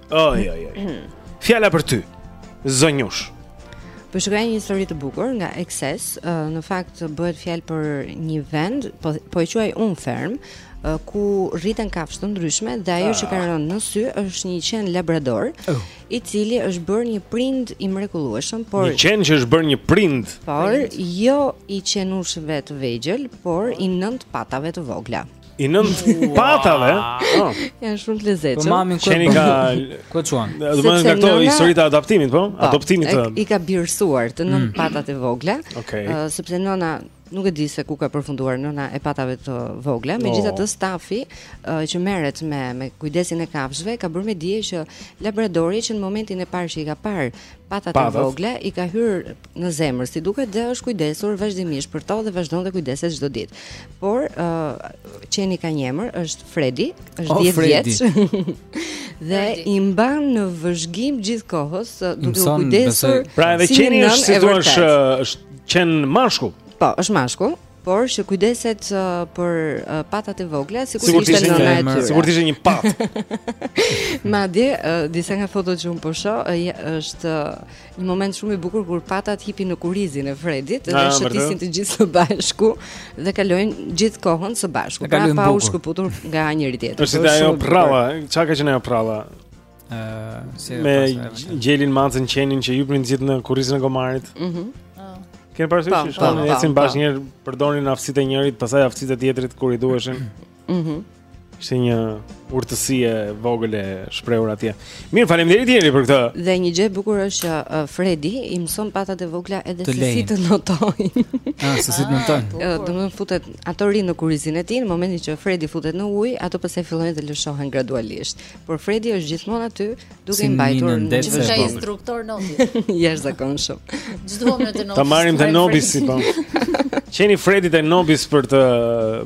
S1: Oj, oj, oj. Fjala për ty. Zonjushë.
S2: Po shkruaj një histori të bukur nga Essex, uh, në fakt bëhet fjalë për një vend, po po e quaj unë fermë, uh, ku rriten kafshë të ndryshme dhe ajo që ka ah. rënë në sy është një qen labrador, oh. i cili është bërë një prind i mrekullueshëm, por
S1: një qen që është bërë një prind,
S2: por jo i qenushëve të vegjël, por i nëntë patave të vogla.
S1: I nëntë patave, ëh. Ah.
S2: Janë shumë të
S4: lezetshme.
S2: Po
S4: mamin ku
S1: ka
S4: ku çuan?
S1: Do të thonë këto histori të adaptimit, po?
S2: po
S1: Adoptimit të.
S2: I ka birësuar të nëntë mm. patat e vogla.
S1: Okej.
S2: Sepse nëna nuk e di se ku ka përfunduar nëna e patave të vogla,
S1: oh.
S2: megjithatë stafi uh, që merret me me kujdesin e kafshëve ka bërë me dije që labradori që në momentin e parë që i ka parë Patat e vogla i ka hyrë në zemër, si duket dhe është kujdesur vazhdimisht për to dhe vazhdon të kujdeset çdo ditë. Por ë uh, qeni ka një emër, është Fredi, është 10
S4: oh,
S2: vjeç. dhe i mban në vëzhgim gjithë kohës duke u kujdesur.
S1: Pra edhe qeni është si thua është qen mashkull.
S2: Po, është mashkull. por që kujdeset uh, për uh, patat e vogla, sikur
S1: të
S2: ishte nëna e tyre.
S1: Sikur të ishte një patë.
S2: Madje, uh, disa nga fotot që unë po shoh, uh, është uh, një moment shumë i bukur kur patat hipin në kurrizin e Fredit dhe
S1: ah,
S2: shëtisin të gjithë së bashku dhe kalojnë gjithë kohën së bashku, pra pa u shkëputur nga njëri-tjetri.
S1: Është ajo përralla, çka ka qenë ajo
S4: përralla? si
S1: me gjelin, macën, qenin që hipin gjithë në kurrizin e gomarit.
S2: Mhm.
S1: Mm E
S2: ke
S1: parasysh
S2: që
S1: shkonin,
S2: ecnin
S1: bashkë një herë, përdornin aftësitë e njërit, pastaj aftësitë e tjetërit, kur i duheshin.
S2: Mhm.
S1: Mm Ishte një urtësi e vogël e shprehur atje. Mirë, faleminderit Jeri për këtë.
S2: Dhe një gjë e bukur është që uh, Fredi i mëson patat e vogla edhe se si të notojnë.
S4: Ah, se si të notojnë.
S2: Ah, uh, do të futet ato rrinë në kurrizin e tij, në momentin që Fredi futet në ujë, ato pastaj fillojnë të lëshohen gradualisht. Por Fredi është gjithmonë aty duke i mbajtur në
S3: ndetë se
S4: bëmë.
S3: instruktor noti.
S2: I jashtëzakonshëm.
S3: Do marrim të Nobis.
S1: Ta marrim të Nobis si po. Qeni Fredi të Nobis për të...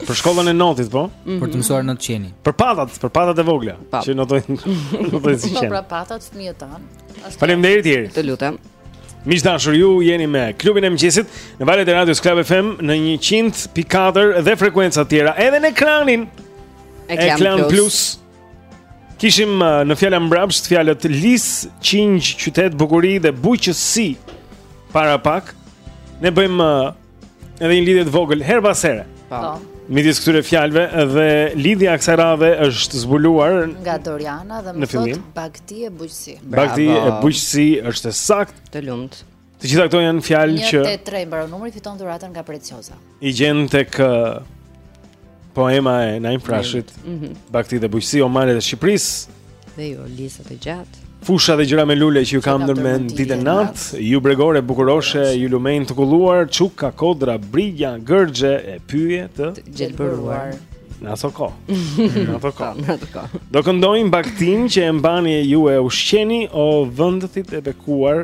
S1: Për shkollën e notit po. Mm -hmm.
S4: Për të mësuar në të qeni.
S1: Për patat, për patat e vogla.
S2: Pa.
S1: Që notojnë si qeni.
S3: Për patat, fëmijët tanë.
S1: Faleminderit Jeri.
S2: Të lutem.
S1: Miq të dashur ju jeni me klubin e mëngjesit në valët e radios Club FM Në 100.4 dhe frekuenca të tjera Edhe në ekranin
S2: e Klan, e Klan Plus. Plus.
S1: Kishim uh, në fjala mbrapsht fjalët lis, qingj, qytet, bukuri dhe bujqësi. Para pak ne bëjmë uh, edhe një lidhje të vogël herë pas here.
S3: Po. po.
S1: Midis këtyre fjalëve dhe lidhja e kësaj radhe është zbuluar
S3: nga Doriana dhe më thotë bagti e bujqësi.
S1: Bagti e bujqësi është e saktë.
S2: Të lumtë.
S1: Të gjitha këto janë fjalë që
S3: 183 mbaron numri fiton dhuratën nga Preciosa.
S1: I gjen tek uh, poema e Naim Frashërit,
S2: mm -hmm.
S1: Bagti dhe bujqësi o malet e Shqipërisë.
S2: Dhe ju o lisat e gjatë.
S1: Fushat e gjëra me lule që ju kam ndërmend ditë e natë, ju bregore bukuroshe, ju lumenjt e kulluar, çuka, kodra, brinja, gërxhe e pyje të
S2: gjelbëruar.
S1: Në ato ko Në ato ko
S2: Në ato ko
S1: Do këndoj bagtinë që e mbani ju e ushqeni o vëndethit e bekuar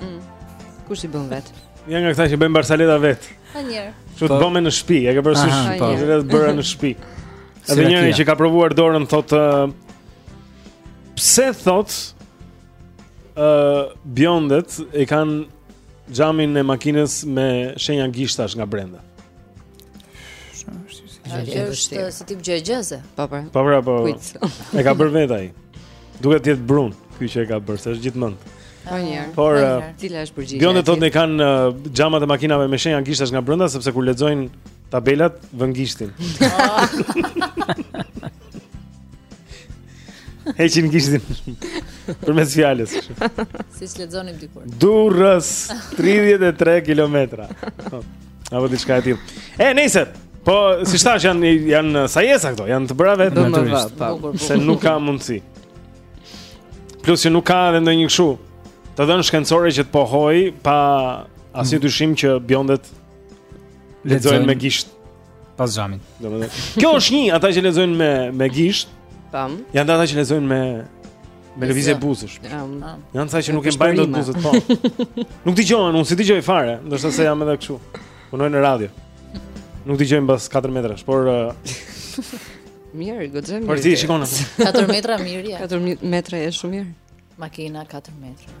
S1: Mm.
S2: Kush i bën vetë?
S1: Ka nga këta që bëjnë barsaleta vetë.
S3: Po mirë.
S1: Kshu të bëme në shtëpi, e ke parasysh?
S2: Po,
S1: të bëra në shtëpi. Edhe njëri që ka provuar dorën thotë pse thot ë uh, bjondet e kanë xhamin e makinës me shenja gishtash nga brenda.
S3: Është si tip gjëegjëze.
S2: Po po.
S1: Po po. E ka bërë vetë ai. Duket të jetë brun, ky që e ka bërë, se është gjithë mend.
S2: Po një.
S1: Por
S2: eh, cila është përgjigjja?
S1: Bjondet thotë i kanë eh, xhamat e makinave me shenja gishtash nga brenda sepse kur lexojnë tabelat vënë gishtin. Heqin gishtin përmes fjalës.
S3: Siç lexonim dikur.
S1: Durrës 33 kilometra. Apo diçka e tillë. E nejse. Po si thashë janë janë sajesa këto, janë të bëra vetë natyrisht. Se nuk ka mundësi. Plus që nuk ka edhe ndonjë kështu. Të dhënë shkencore që të pohojë pa asnjë mm. dyshim që bjondet lexojnë me gisht
S4: pas xhamit.
S1: Domethënë, kjo është një ata që lexojnë me me gisht.
S2: Tam.
S1: Janë ata që lexojnë me Me lëvizje buzësh.
S2: Um,
S1: janë sa që nuk e mbajnë dot buzët, po. nuk dëgjojnë, unë s'i dëgjoj fare, ndoshta se jam edhe kështu. Punoj në radio. Nuk dëgjojmë pas 4 metrash, por uh...
S2: mirë, goxhë mirë.
S1: Por ti shikon.
S3: 4 metra mirë ja.
S2: 4 metra është shumë mirë.
S3: Makina 4 metra.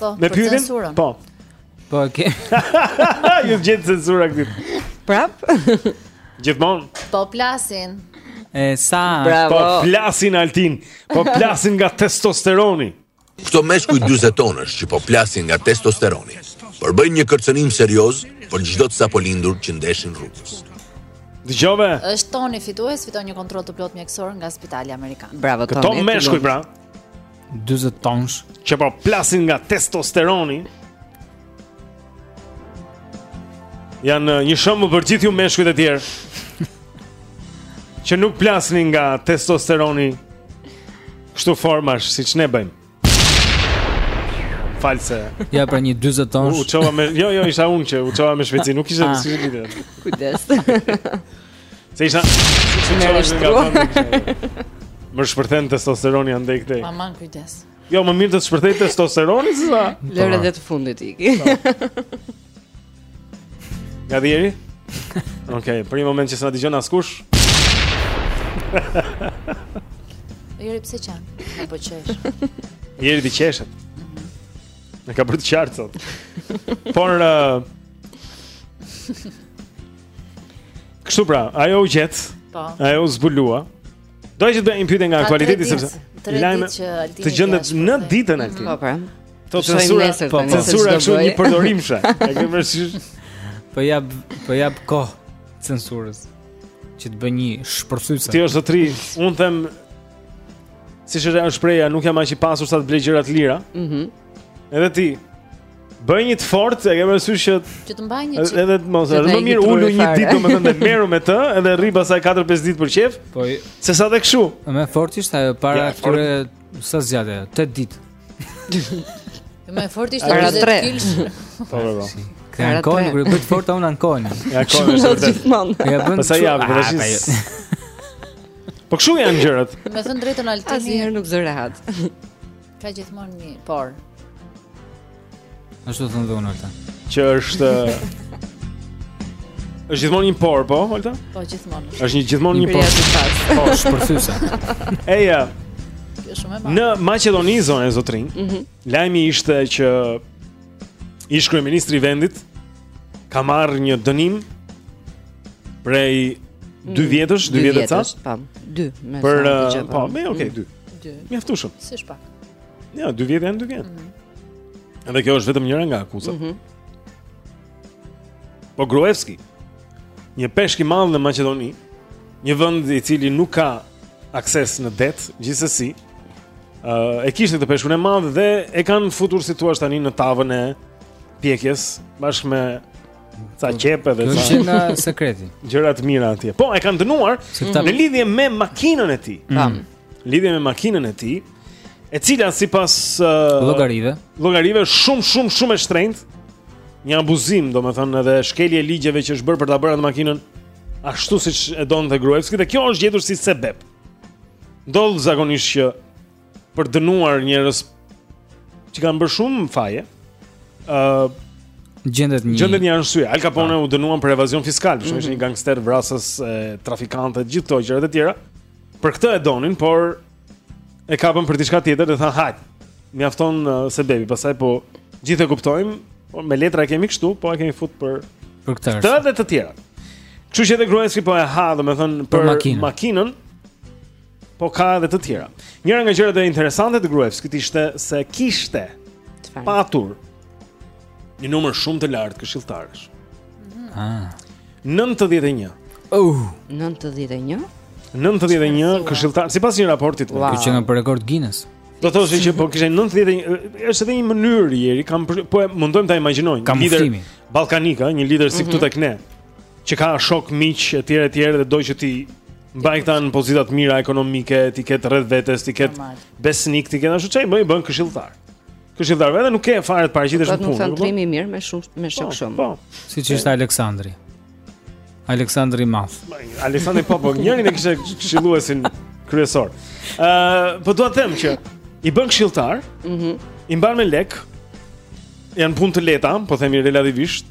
S3: Po,
S1: me
S3: censurën.
S1: Po.
S4: Po, okay.
S1: Ju gjet censura këtu.
S2: Prap?
S1: Gjithmonë.
S3: Po plasin.
S4: E sa? Bravo.
S1: Po plasin Altin. Po plasin nga testosteroni.
S12: Këto meshkuj 40 tonësh që po plasin nga testosteroni, përbëjnë një kërcënim serioz për çdo të sapolindur që ndeshin rrugës.
S1: Dëgjove.
S3: Është Toni fitues, fiton një kontroll të plotë mjekësor nga Spitali Amerikan.
S2: Bravo Toni.
S1: Këto meshkuj pra.
S4: 40 tonsh
S1: që po plasin nga testosteroni. Janë një shembull për gjithë ju meshkujt e tjerë Që nuk plasni nga testosteroni Kështu formash siç ne bëjmë False
S4: Ja pra një 40 tonsh U
S1: çova me Jo, jo, isha unë që u çova me shpejtësi Nuk isha
S4: të
S1: si që
S2: Kujdes
S1: Se isha si
S2: më
S1: është nga vendi Më shpërthen testosteroni andej këtej
S3: Maman kujdes
S1: Jo, më mirë të të shpërthejë testosteroni se sa
S2: Lëre dhe të fundit iki
S1: Nga dhjeri? Okej, okay, për një moment që s'na i gjen askush
S3: Jeri pse qan? Ne po qeshim
S1: Jeri t'i qeshet mhm. Nuk ka për të qarë sot Por uh, Kështu pra, ajo u gjet.
S3: Po.
S1: Ajo u zbulua. Do që të bëjmë pyetje nga aktualiteti sepse lajme të gjendet në ditën e tij.
S2: Po pra.
S1: To censura, po,
S2: po.
S1: censura është një përdorim sha. E ke parasysh?
S4: Po jap, po jap kohë censurës që të bëj një shpërthyse.
S1: Ti është tri, un them siç është ajo shprehja, nuk jam aq i pasur sa të blej gjëra të lira.
S2: Mhm.
S1: Edhe ti Bëj një të fortë, e ke parasysh që
S3: që të mbajë një çik.
S1: Edhe të mos, edhe më mirë ulu një ditë domethënë merru me të, edhe rri pasaj 4-5 ditë për qejf.
S4: Po.
S1: Se sa dhe kshu.
S4: Më fort ishte ajo para këtyre sa zgjate, 8 ditë.
S3: Më fort ishte
S2: para 3
S3: kilë.
S1: Po, po, po.
S4: Ja
S2: ankohen,
S4: kur bëj të fortë ankohen.
S1: Ja ankohen
S2: gjithmonë.
S4: Ja bën.
S1: Pastaj ja,
S4: po
S1: tash.
S4: Ah, jo.
S1: Po kshu janë gjërat.
S3: Me thënë të drejtën Altin.
S2: Asnjëherë nuk zë rehat.
S3: Ka gjithmonë një por.
S4: Ashtu thonë, Olta.
S1: Që është Është gjithmonë një por, po, Olta?
S3: Po, gjithmonë.
S1: Është një gjithmonë një por.
S4: Po, shpërthyse.
S1: Eja.
S3: Kjo shumë e madhe.
S1: Në Maqedoni zonja e zotërinj.
S2: Mhm.
S1: Mm lajmi ishte që ish kryeministri i vendit ka marrë një dënim prej 2 mm. vjetësh, 2 vjetësh,
S2: po, 2 me.
S1: Për, po, me, okay, 2.
S3: Mm. 2.
S1: Mjaftueshëm.
S3: S'është pak.
S1: Ja, 2 vjet janë 2 vjet. Mm -hmm. Edhe kjo është vetëm njëra nga akuzat.
S2: Mm -hmm.
S1: Po Gruevski, një peshk i madh në Maqedoni, një vend i cili nuk ka akses në det, gjithsesi, ë uh, e kishte këtë peshkun e madh dhe e kanë futur si thua tani në tavën e pjekjes bashkë me Sa qepë dhe sa.
S4: Është nga sekreti.
S1: Gjëra të mira atje. Po, e kanë dënuar në lidhje me makinën e tij. Tamam.
S4: Mm.
S1: Lidhje me makinën e tij, e cila sipas uh,
S4: llogarive,
S1: llogarive shumë shumë shumë e shtrenjtë, një abuzim, domethënë edhe shkelje e ligjeve që është bërë për ta bërë atë makinën ashtu siç e donte Gruevski dhe kjo është gjetur si sebep. Ndodh zakonisht që për dënuar njerëz që kanë bërë shumë faje, ë uh,
S4: gjendet një
S1: gjendet një arsye. Al Capone u dënua për evazion fiskal, për shkak mm -hmm. një gangster vrasës, trafikant e gjithë këto gjëra të tjera. Për këtë e donin, por e kapën për diçka tjetër dhe thanë hajt. Mjafton uh, sebepi, pastaj po gjithë e kuptojmë, por me letra e kemi kështu, po e kemi fut për
S4: për këtë. Këtë
S1: dhe të tjera. Kështu që edhe Gruevski po e ha, domethënë për,
S4: për makinën.
S1: Po ka edhe të tjera. Njëra nga gjërat interesante të Gruevskit ishte se kishte Çfarë? patur një numër shumë të lartë këshilltarësh. Mhm.
S4: Ah.
S1: 91.
S4: Oh,
S2: 91.
S1: 91 këshilltar, sipas një raporti të
S4: wow. qenka për rekord Guinness.
S1: Do të thoshë që po kishte 91 është edhe një mënyrë Jeri, ka mundësi mundojmë ta imagjinojmë një lider ballkanik, një lider si këtu
S4: mhm.
S1: tek ne, që ka shok miq etj etj dhe do që t'i Mbaj këta në pozita të mira ekonomike, t'i ketë rreth vetes, t'i ketë besnik, t'i ketë ashtu ça, i bën këshilltar. Këshilltar vetë nuk ke fare të paraqitesh në punë.
S2: Po
S1: thon
S2: trimi i mirë me shumë me shok po, shumë.
S1: Po.
S4: Siç ishte Aleksandri. Aleksandri i Madh.
S1: Aleksandri po po njërin e kishte këshilluesin kryesor. Ë, uh, po dua të them që i bën këshilltar.
S2: Mhm.
S1: Mm I mban me lek. Janë punë të lehta, po themi relativisht.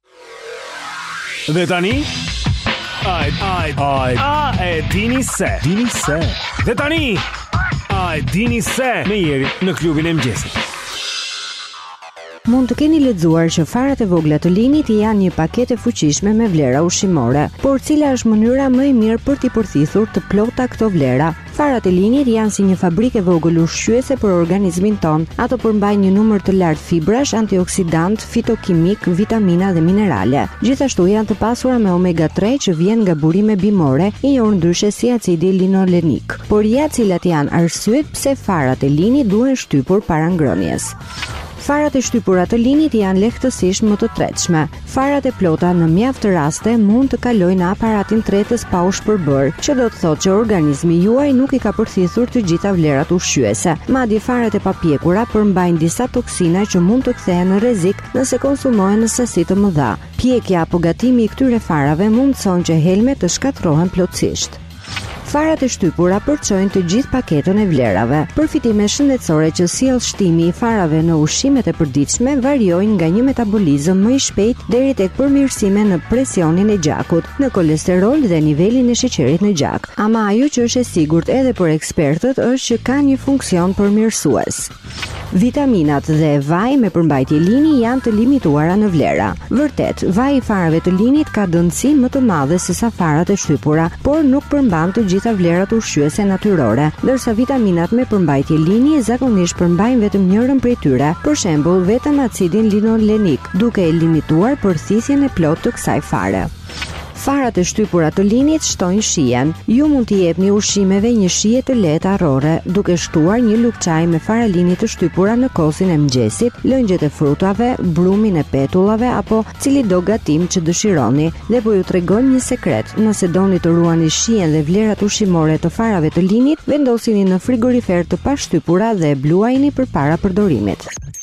S1: Dhe tani Ai ai ai a e dini se dini se Dhe tani a e dini se me Jerin në klubin e mëngjesit
S15: Mund të keni lexuar që farat e vogla të linit janë një paketë e fuqishme me vlera ushqimore, por cila është mënyra më e mirë për t'i përthithur të plota këto vlera? Farat e linit janë si një fabrikë e vogël ushqyese për organizmin tonë. Ato përmbajnë një numër të lartë fibrash, antioksidantë, fitokimikë, vitamina dhe minerale. Gjithashtu janë të pasura me omega 3 që vjen nga burime bimore, i njohur ndryshe si acidi linolenik. Por ja cilat janë arsyet pse farat e linit duhen shtypur para ngrënies. Farat e shtypura të linit janë lehtësisht më të tretshme. Farat e plota në mjaft raste mund të kalojnë në aparatin tretës pa u shpërbërë, që do të thotë që organizmi juaj nuk i ka përthithur të gjitha vlerat ushqyese. Madje farat e papjekura përmbajnë disa toksina që mund të kthehen në rrezik nëse konsumohen në sasi të mëdha. Pjekja apo gatimi i këtyre farave mundëson që helmet të shkatërrohen plotësisht. Farat e shtypura përçojnë të gjithë paketën e vlerave. Përfitimet shëndetësore që sjell shtimi i farave në ushqimet e përditshme variojnë nga një metabolizëm më i shpejtë deri tek përmirësime në presionin e gjakut, në kolesterol dhe nivelin e sheqerit në gjak. Ama ajo që është e sigurt edhe për ekspertët është që kanë një funksion përmirësues. Vitaminat dhe vaji me përmbajtje lini janë të limituara në vlera. Vërtet, vaji i farave të linit ka dendësi më të madhe se sa farat e shtypura, por nuk përmban të gjitha vlerat ushqyese natyrore, ndërsa vitaminat me përmbajtje lini zakonisht përmbajnë vetëm njërën prej tyre, për shembull, vetëm acidin linolenik, duke e limituar përthithjen e plotë të kësaj fare. Farat e shtypura të linit shtojnë shijen. Ju mund t'i jepni ushqimeve një shije të lehtë arrore, duke shtuar një lugë çaj me fara lini të shtypura në kosin e mëngjesit, lëngjet e frutave, brumin e petullave apo cilido gatim që dëshironi. Dhe po ju tregojmë një sekret, nëse doni të ruani shijen dhe vlerat ushqimore të farave të linit, vendosini në frigorifer të pashtypura dhe bluajini përpara përdorimit.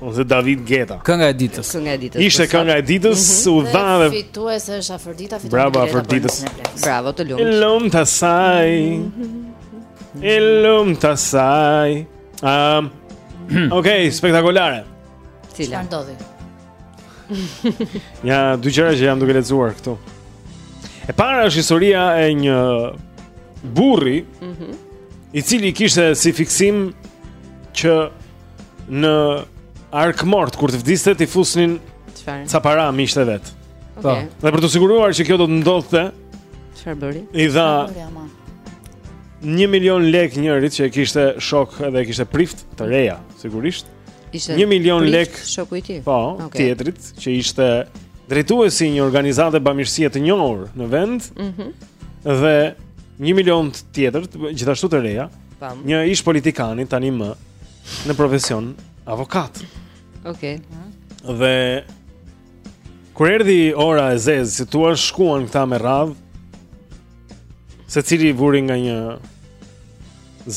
S1: Ose David Guetta.
S4: Kënga e ditës.
S2: Kënga e ditës.
S1: Ishte kënga e ditës, mm -hmm. u dha
S3: dhe fituese është Afërdita, fituese.
S1: Bravo
S3: Afërdita.
S2: Bravo të lumtë.
S1: E lumta saj. E lumta saj. Ehm. Um, Okej, spektakolare.
S2: Cila
S3: ndodhi?
S1: ja, dy gjëra që jam duke lexuar këtu. E para është historia e një burri,
S2: mm -hmm.
S1: i cili kishte si fiksim që në arkmort kur të vdiste t'i fusnin
S2: çfarë?
S1: Ca para me vete. Okej.
S2: Okay. Po.
S1: Dhe për t'u siguruar që kjo do të ndodhte,
S2: çfarë bëri?
S1: I dha 1 milion lek njërit që e kishte shok edhe e kishte prift të reja, sigurisht.
S2: Ishte
S1: 1 milion lek
S2: shoku i tij.
S1: Po,
S2: okay.
S1: tjetrit që ishte drejtuesi i një organizate bamirësie të njohur në vend.
S2: Mhm.
S1: Mm dhe 1 milion tjetër, gjithashtu të reja.
S2: Pam.
S1: Një ish politikani tanimë në profesion avokat.
S2: Okej. Okay.
S1: Dhe kur erdhi ora e zezë, si tha, shkuan këta me radhë. Secili i vuri nga një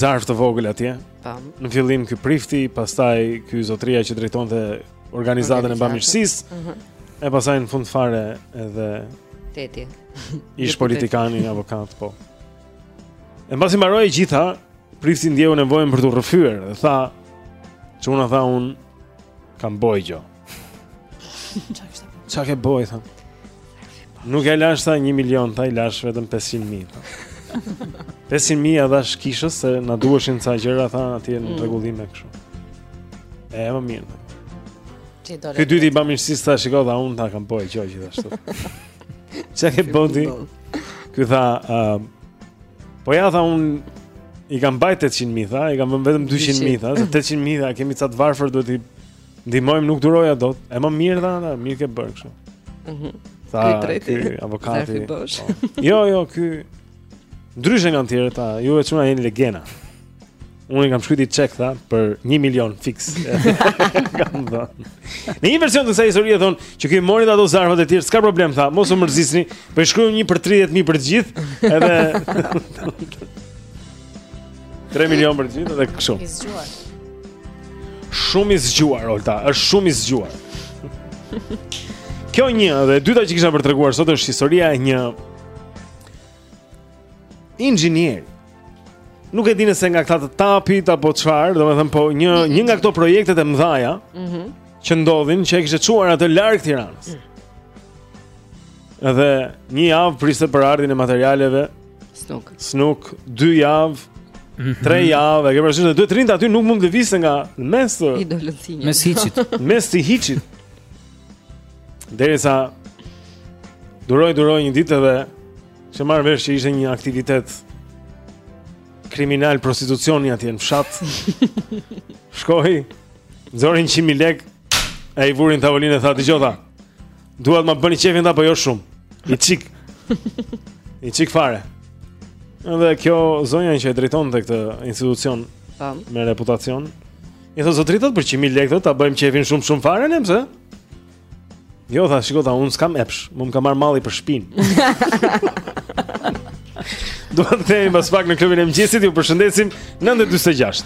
S1: zarf të vogël atje.
S2: Pam.
S1: Në fillim ky prifti, pastaj ky zotria që drejtonte organizatën e bamirësisë.
S2: Ëh. Uh -huh.
S1: E pastaj në fund fare edhe
S2: Teti
S1: Ish politikani, avokat, po E mbasi mbaroi e gjitha, prifti ndjeu nevojën për të rrëfyer dhe tha, çuna tha un kam boj gjo. Çka ke boj tha? Nuk e lash tha 1 milion, tha i lash vetëm 500 mijë. 500 mijë ia dhash kishës se na duheshin ca gjëra tha atje në
S2: mm.
S1: rregullim e kështu. E më mirë. Ky i dyti i bamirësis tha shiko dhe unë tha kam boj gjo gjithashtu Qa ke bo ti? Ky tha, uh, po ja tha un i kam mbajt 800 mijë tha, i kam vënë vetëm 200 mijë tha, se 800 mijë tha kemi ca të varfër duhet t'i ndihmojmë nuk duroja dot. E më mirë tha, tha mirë ke bërë kështu.
S2: Mhm.
S1: Mm tha
S2: ky
S1: avokati. Po. Jo, jo, ky ndryshe nga të tjerët, ju çuna jeni legena. Unë i kam shkrujt i çek tha për 1 milion fiks. Kam tha. Në një version të kësaj historie thon që ky mori ato zarfat e tjera, s'ka problem tha, mos u mërzisni, po i shkruajmë një për 30000 për të gjithë, edhe 3 milion për të gjithë edhe kështu.
S3: I zgjuar.
S1: Shumë i zgjuar Alda, është shumë i zgjuar. Kjo një dhe e dyta që kisha për t'treguar sot është historia e një Inxhinieri. Nuk e di nëse nga këta të TAP-it apo çfarë, domethënë po një një nga këto projektet e mëdha,
S2: mm -hmm.
S1: që ndodhin që e kishte çuar atë larg Tiranës. Mm. Edhe një javë priste për ardhjen e materialeve.
S2: Hiç, nuk.
S1: S'nuk 2 javë. Mm -hmm. Tre javë, e ke parasysh se duhet të rrinte aty nuk mund të lëvizte nga në mes të
S4: mes hiçit.
S1: mes të hiçit. Derisa duroi duroi një ditë edhe ç'merr vesh që ishte një aktivitet kriminal prostitucioni atje në fshat. Shkoi, nxori 100.000 lekë, e i vuri në tavolinë e tha dëgjo tha. Dua t'ma bëni qefin tha po jo shumë. I çik. I çik fare. Edhe kjo zonja që e drejtonte këtë institucion
S2: Tam.
S1: me reputacion I thot zotri thot për njëqind mijë lek thot ta bëjmë qefin shumë shumë fare ne pse? Jo tha shiko tha un s'kam epsh, më më ka marr malli për shpin. Do të kthehemi pas pak në klubin e mëngjesit ju përshëndesim 9:46.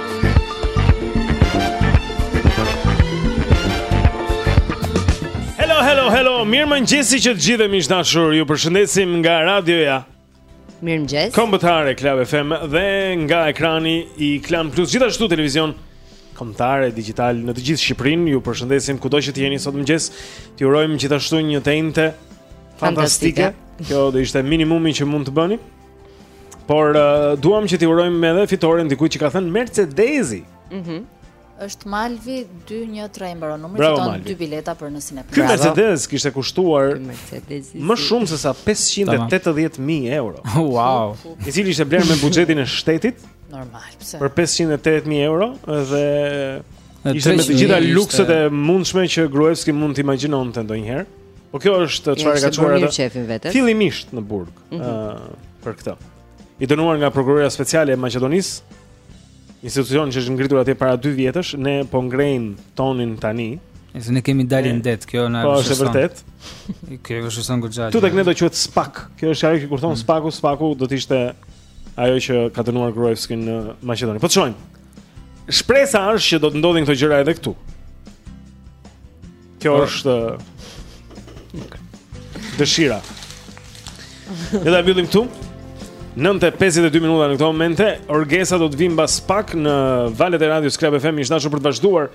S1: mirëmëngjesi të gjithëve miq të dashur Ju përshëndesim nga radioja
S11: Mirëmëngjesi
S1: Kombëtare, Club FM Dhe nga ekrani i Klan Plus Gjithashtu televizion Kombëtar, digjital Në të gjithë Shqipërinë Ju përshëndesim kudo që të jeni sot mëngjes T'ju urojmë gjithashtu një të enjte Fantastike, Fantastike. Kjo do ishte minimumi që mund të bënim Por uh, duam që t'i urojmë edhe fitoren dikujt që ka thënë Mercedesi.
S11: Mhm.
S3: Mm është Malvi 213 mbaron numri fiton dy bileta për në Cineplex.
S1: Ky Mercedes kishte kushtuar më shumë se sa 580000 euro.
S4: Wow.
S1: I cili ishte blerë me buxhetin e shtetit.
S3: Normal, pse?
S1: Për 580000 euro dhe ishte me të gjitha lukset e mundshme që Gruevski mund të imagjinonte ndonjëherë. Po kjo është çfarë ka çuar atë. Fillimisht në burg.
S11: Ëh,
S1: mm -hmm. për këtë. I dënuar nga prokuroria speciale e Maqedonisë, institucion që është ngritur atje para 2 vjetësh, ne po ngremë tonin tani.
S4: Nëse ne kemi dalë në det, kjo na
S1: është. Po
S4: është
S1: vërtetë.
S4: Kjo është son goxhal.
S1: Tu tek ne do quhet SPAK. Kjo është ajo që kur thonë mhm. SPAK-u, SPAK-u do të ishte ajo që ka dënuar Gruevskin në Maqedoni. Po çojmë. Shpresa është që do të ndodhin këto gjëra edhe këtu. Kjo
S4: po.
S1: është dëshira. Ne ta mbyllim këtu. 9:52 minuta në këtë moment. Orgesa do të vijë mbas pak në valët e radios Club FM, miq të dashur për të vazhduar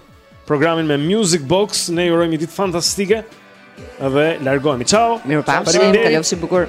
S1: programin me Music Box. Ne ju urojmë një ditë fantastike dhe largohemi. Ciao.
S11: Mirupafshim, kalofshi bukur.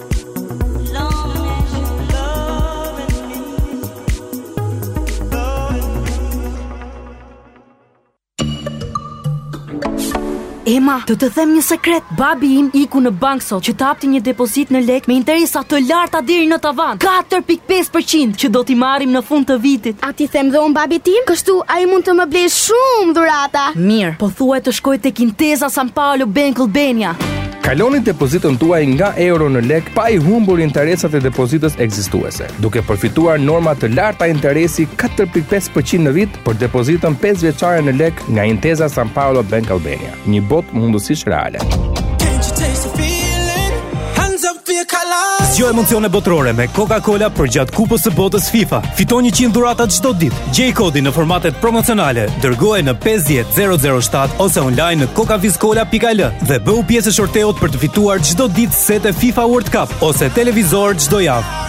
S16: Ema, do të të them një sekret. Babi im iku në bankë sot që të hapte një depozitë në lek me interesa të larta deri në tavan, 4.5% që do t'i marrim në fund të vitit.
S17: A t'i them dhe unë babit tim, kështu ai mund të më blejë shumë dhurata.
S16: Mirë, po thuaji të shkojë tek Intesa Sanpaolo Bank Albania.
S11: Kaloni depozitën tuaj nga euro në lek pa i humbur interesat e depozitës ekzistuese, duke përfituar norma të larta interesi 4.5% në vit për depozitën 5 vjeçare në lek nga Intesa Sanpaolo Bank Albania. Një botë mundësish reale.
S18: Zgjo emocione botërore me Coca-Cola përgjatë Kupës së Botës FIFA. Fito 100 dhurata çdo ditë. Gjej kodin në formatet promocionale, dërgoje në 50007 ose online në kokafiscola.al dhe bëhu pjesë e shorteut për të fituar çdo ditë sete FIFA World Cup ose televizor çdo javë.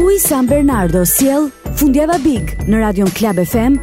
S19: Uji San Bernardo sjell Fundjava Big në Radion Club FM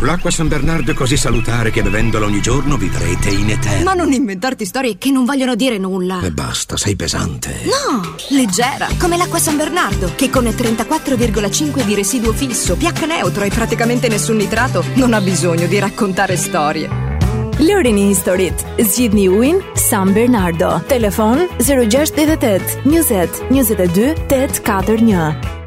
S20: L'acqua San Bernardo è così salutare che bevendola ogni giorno vivrete in eterno.
S21: Ma non inventarti storie che non vogliono dire nulla.
S20: E basta, sei pesante.
S21: No, leggera, come l'acqua San Bernardo, che con 34,5 di residuo fisso, pH neutro e praticamente nessun nitrato, non ha bisogno di raccontare storie.
S19: ndarje. Lërin i historit, zgjith një ujnë, Sam Bernardo, telefon 068 20 22 841.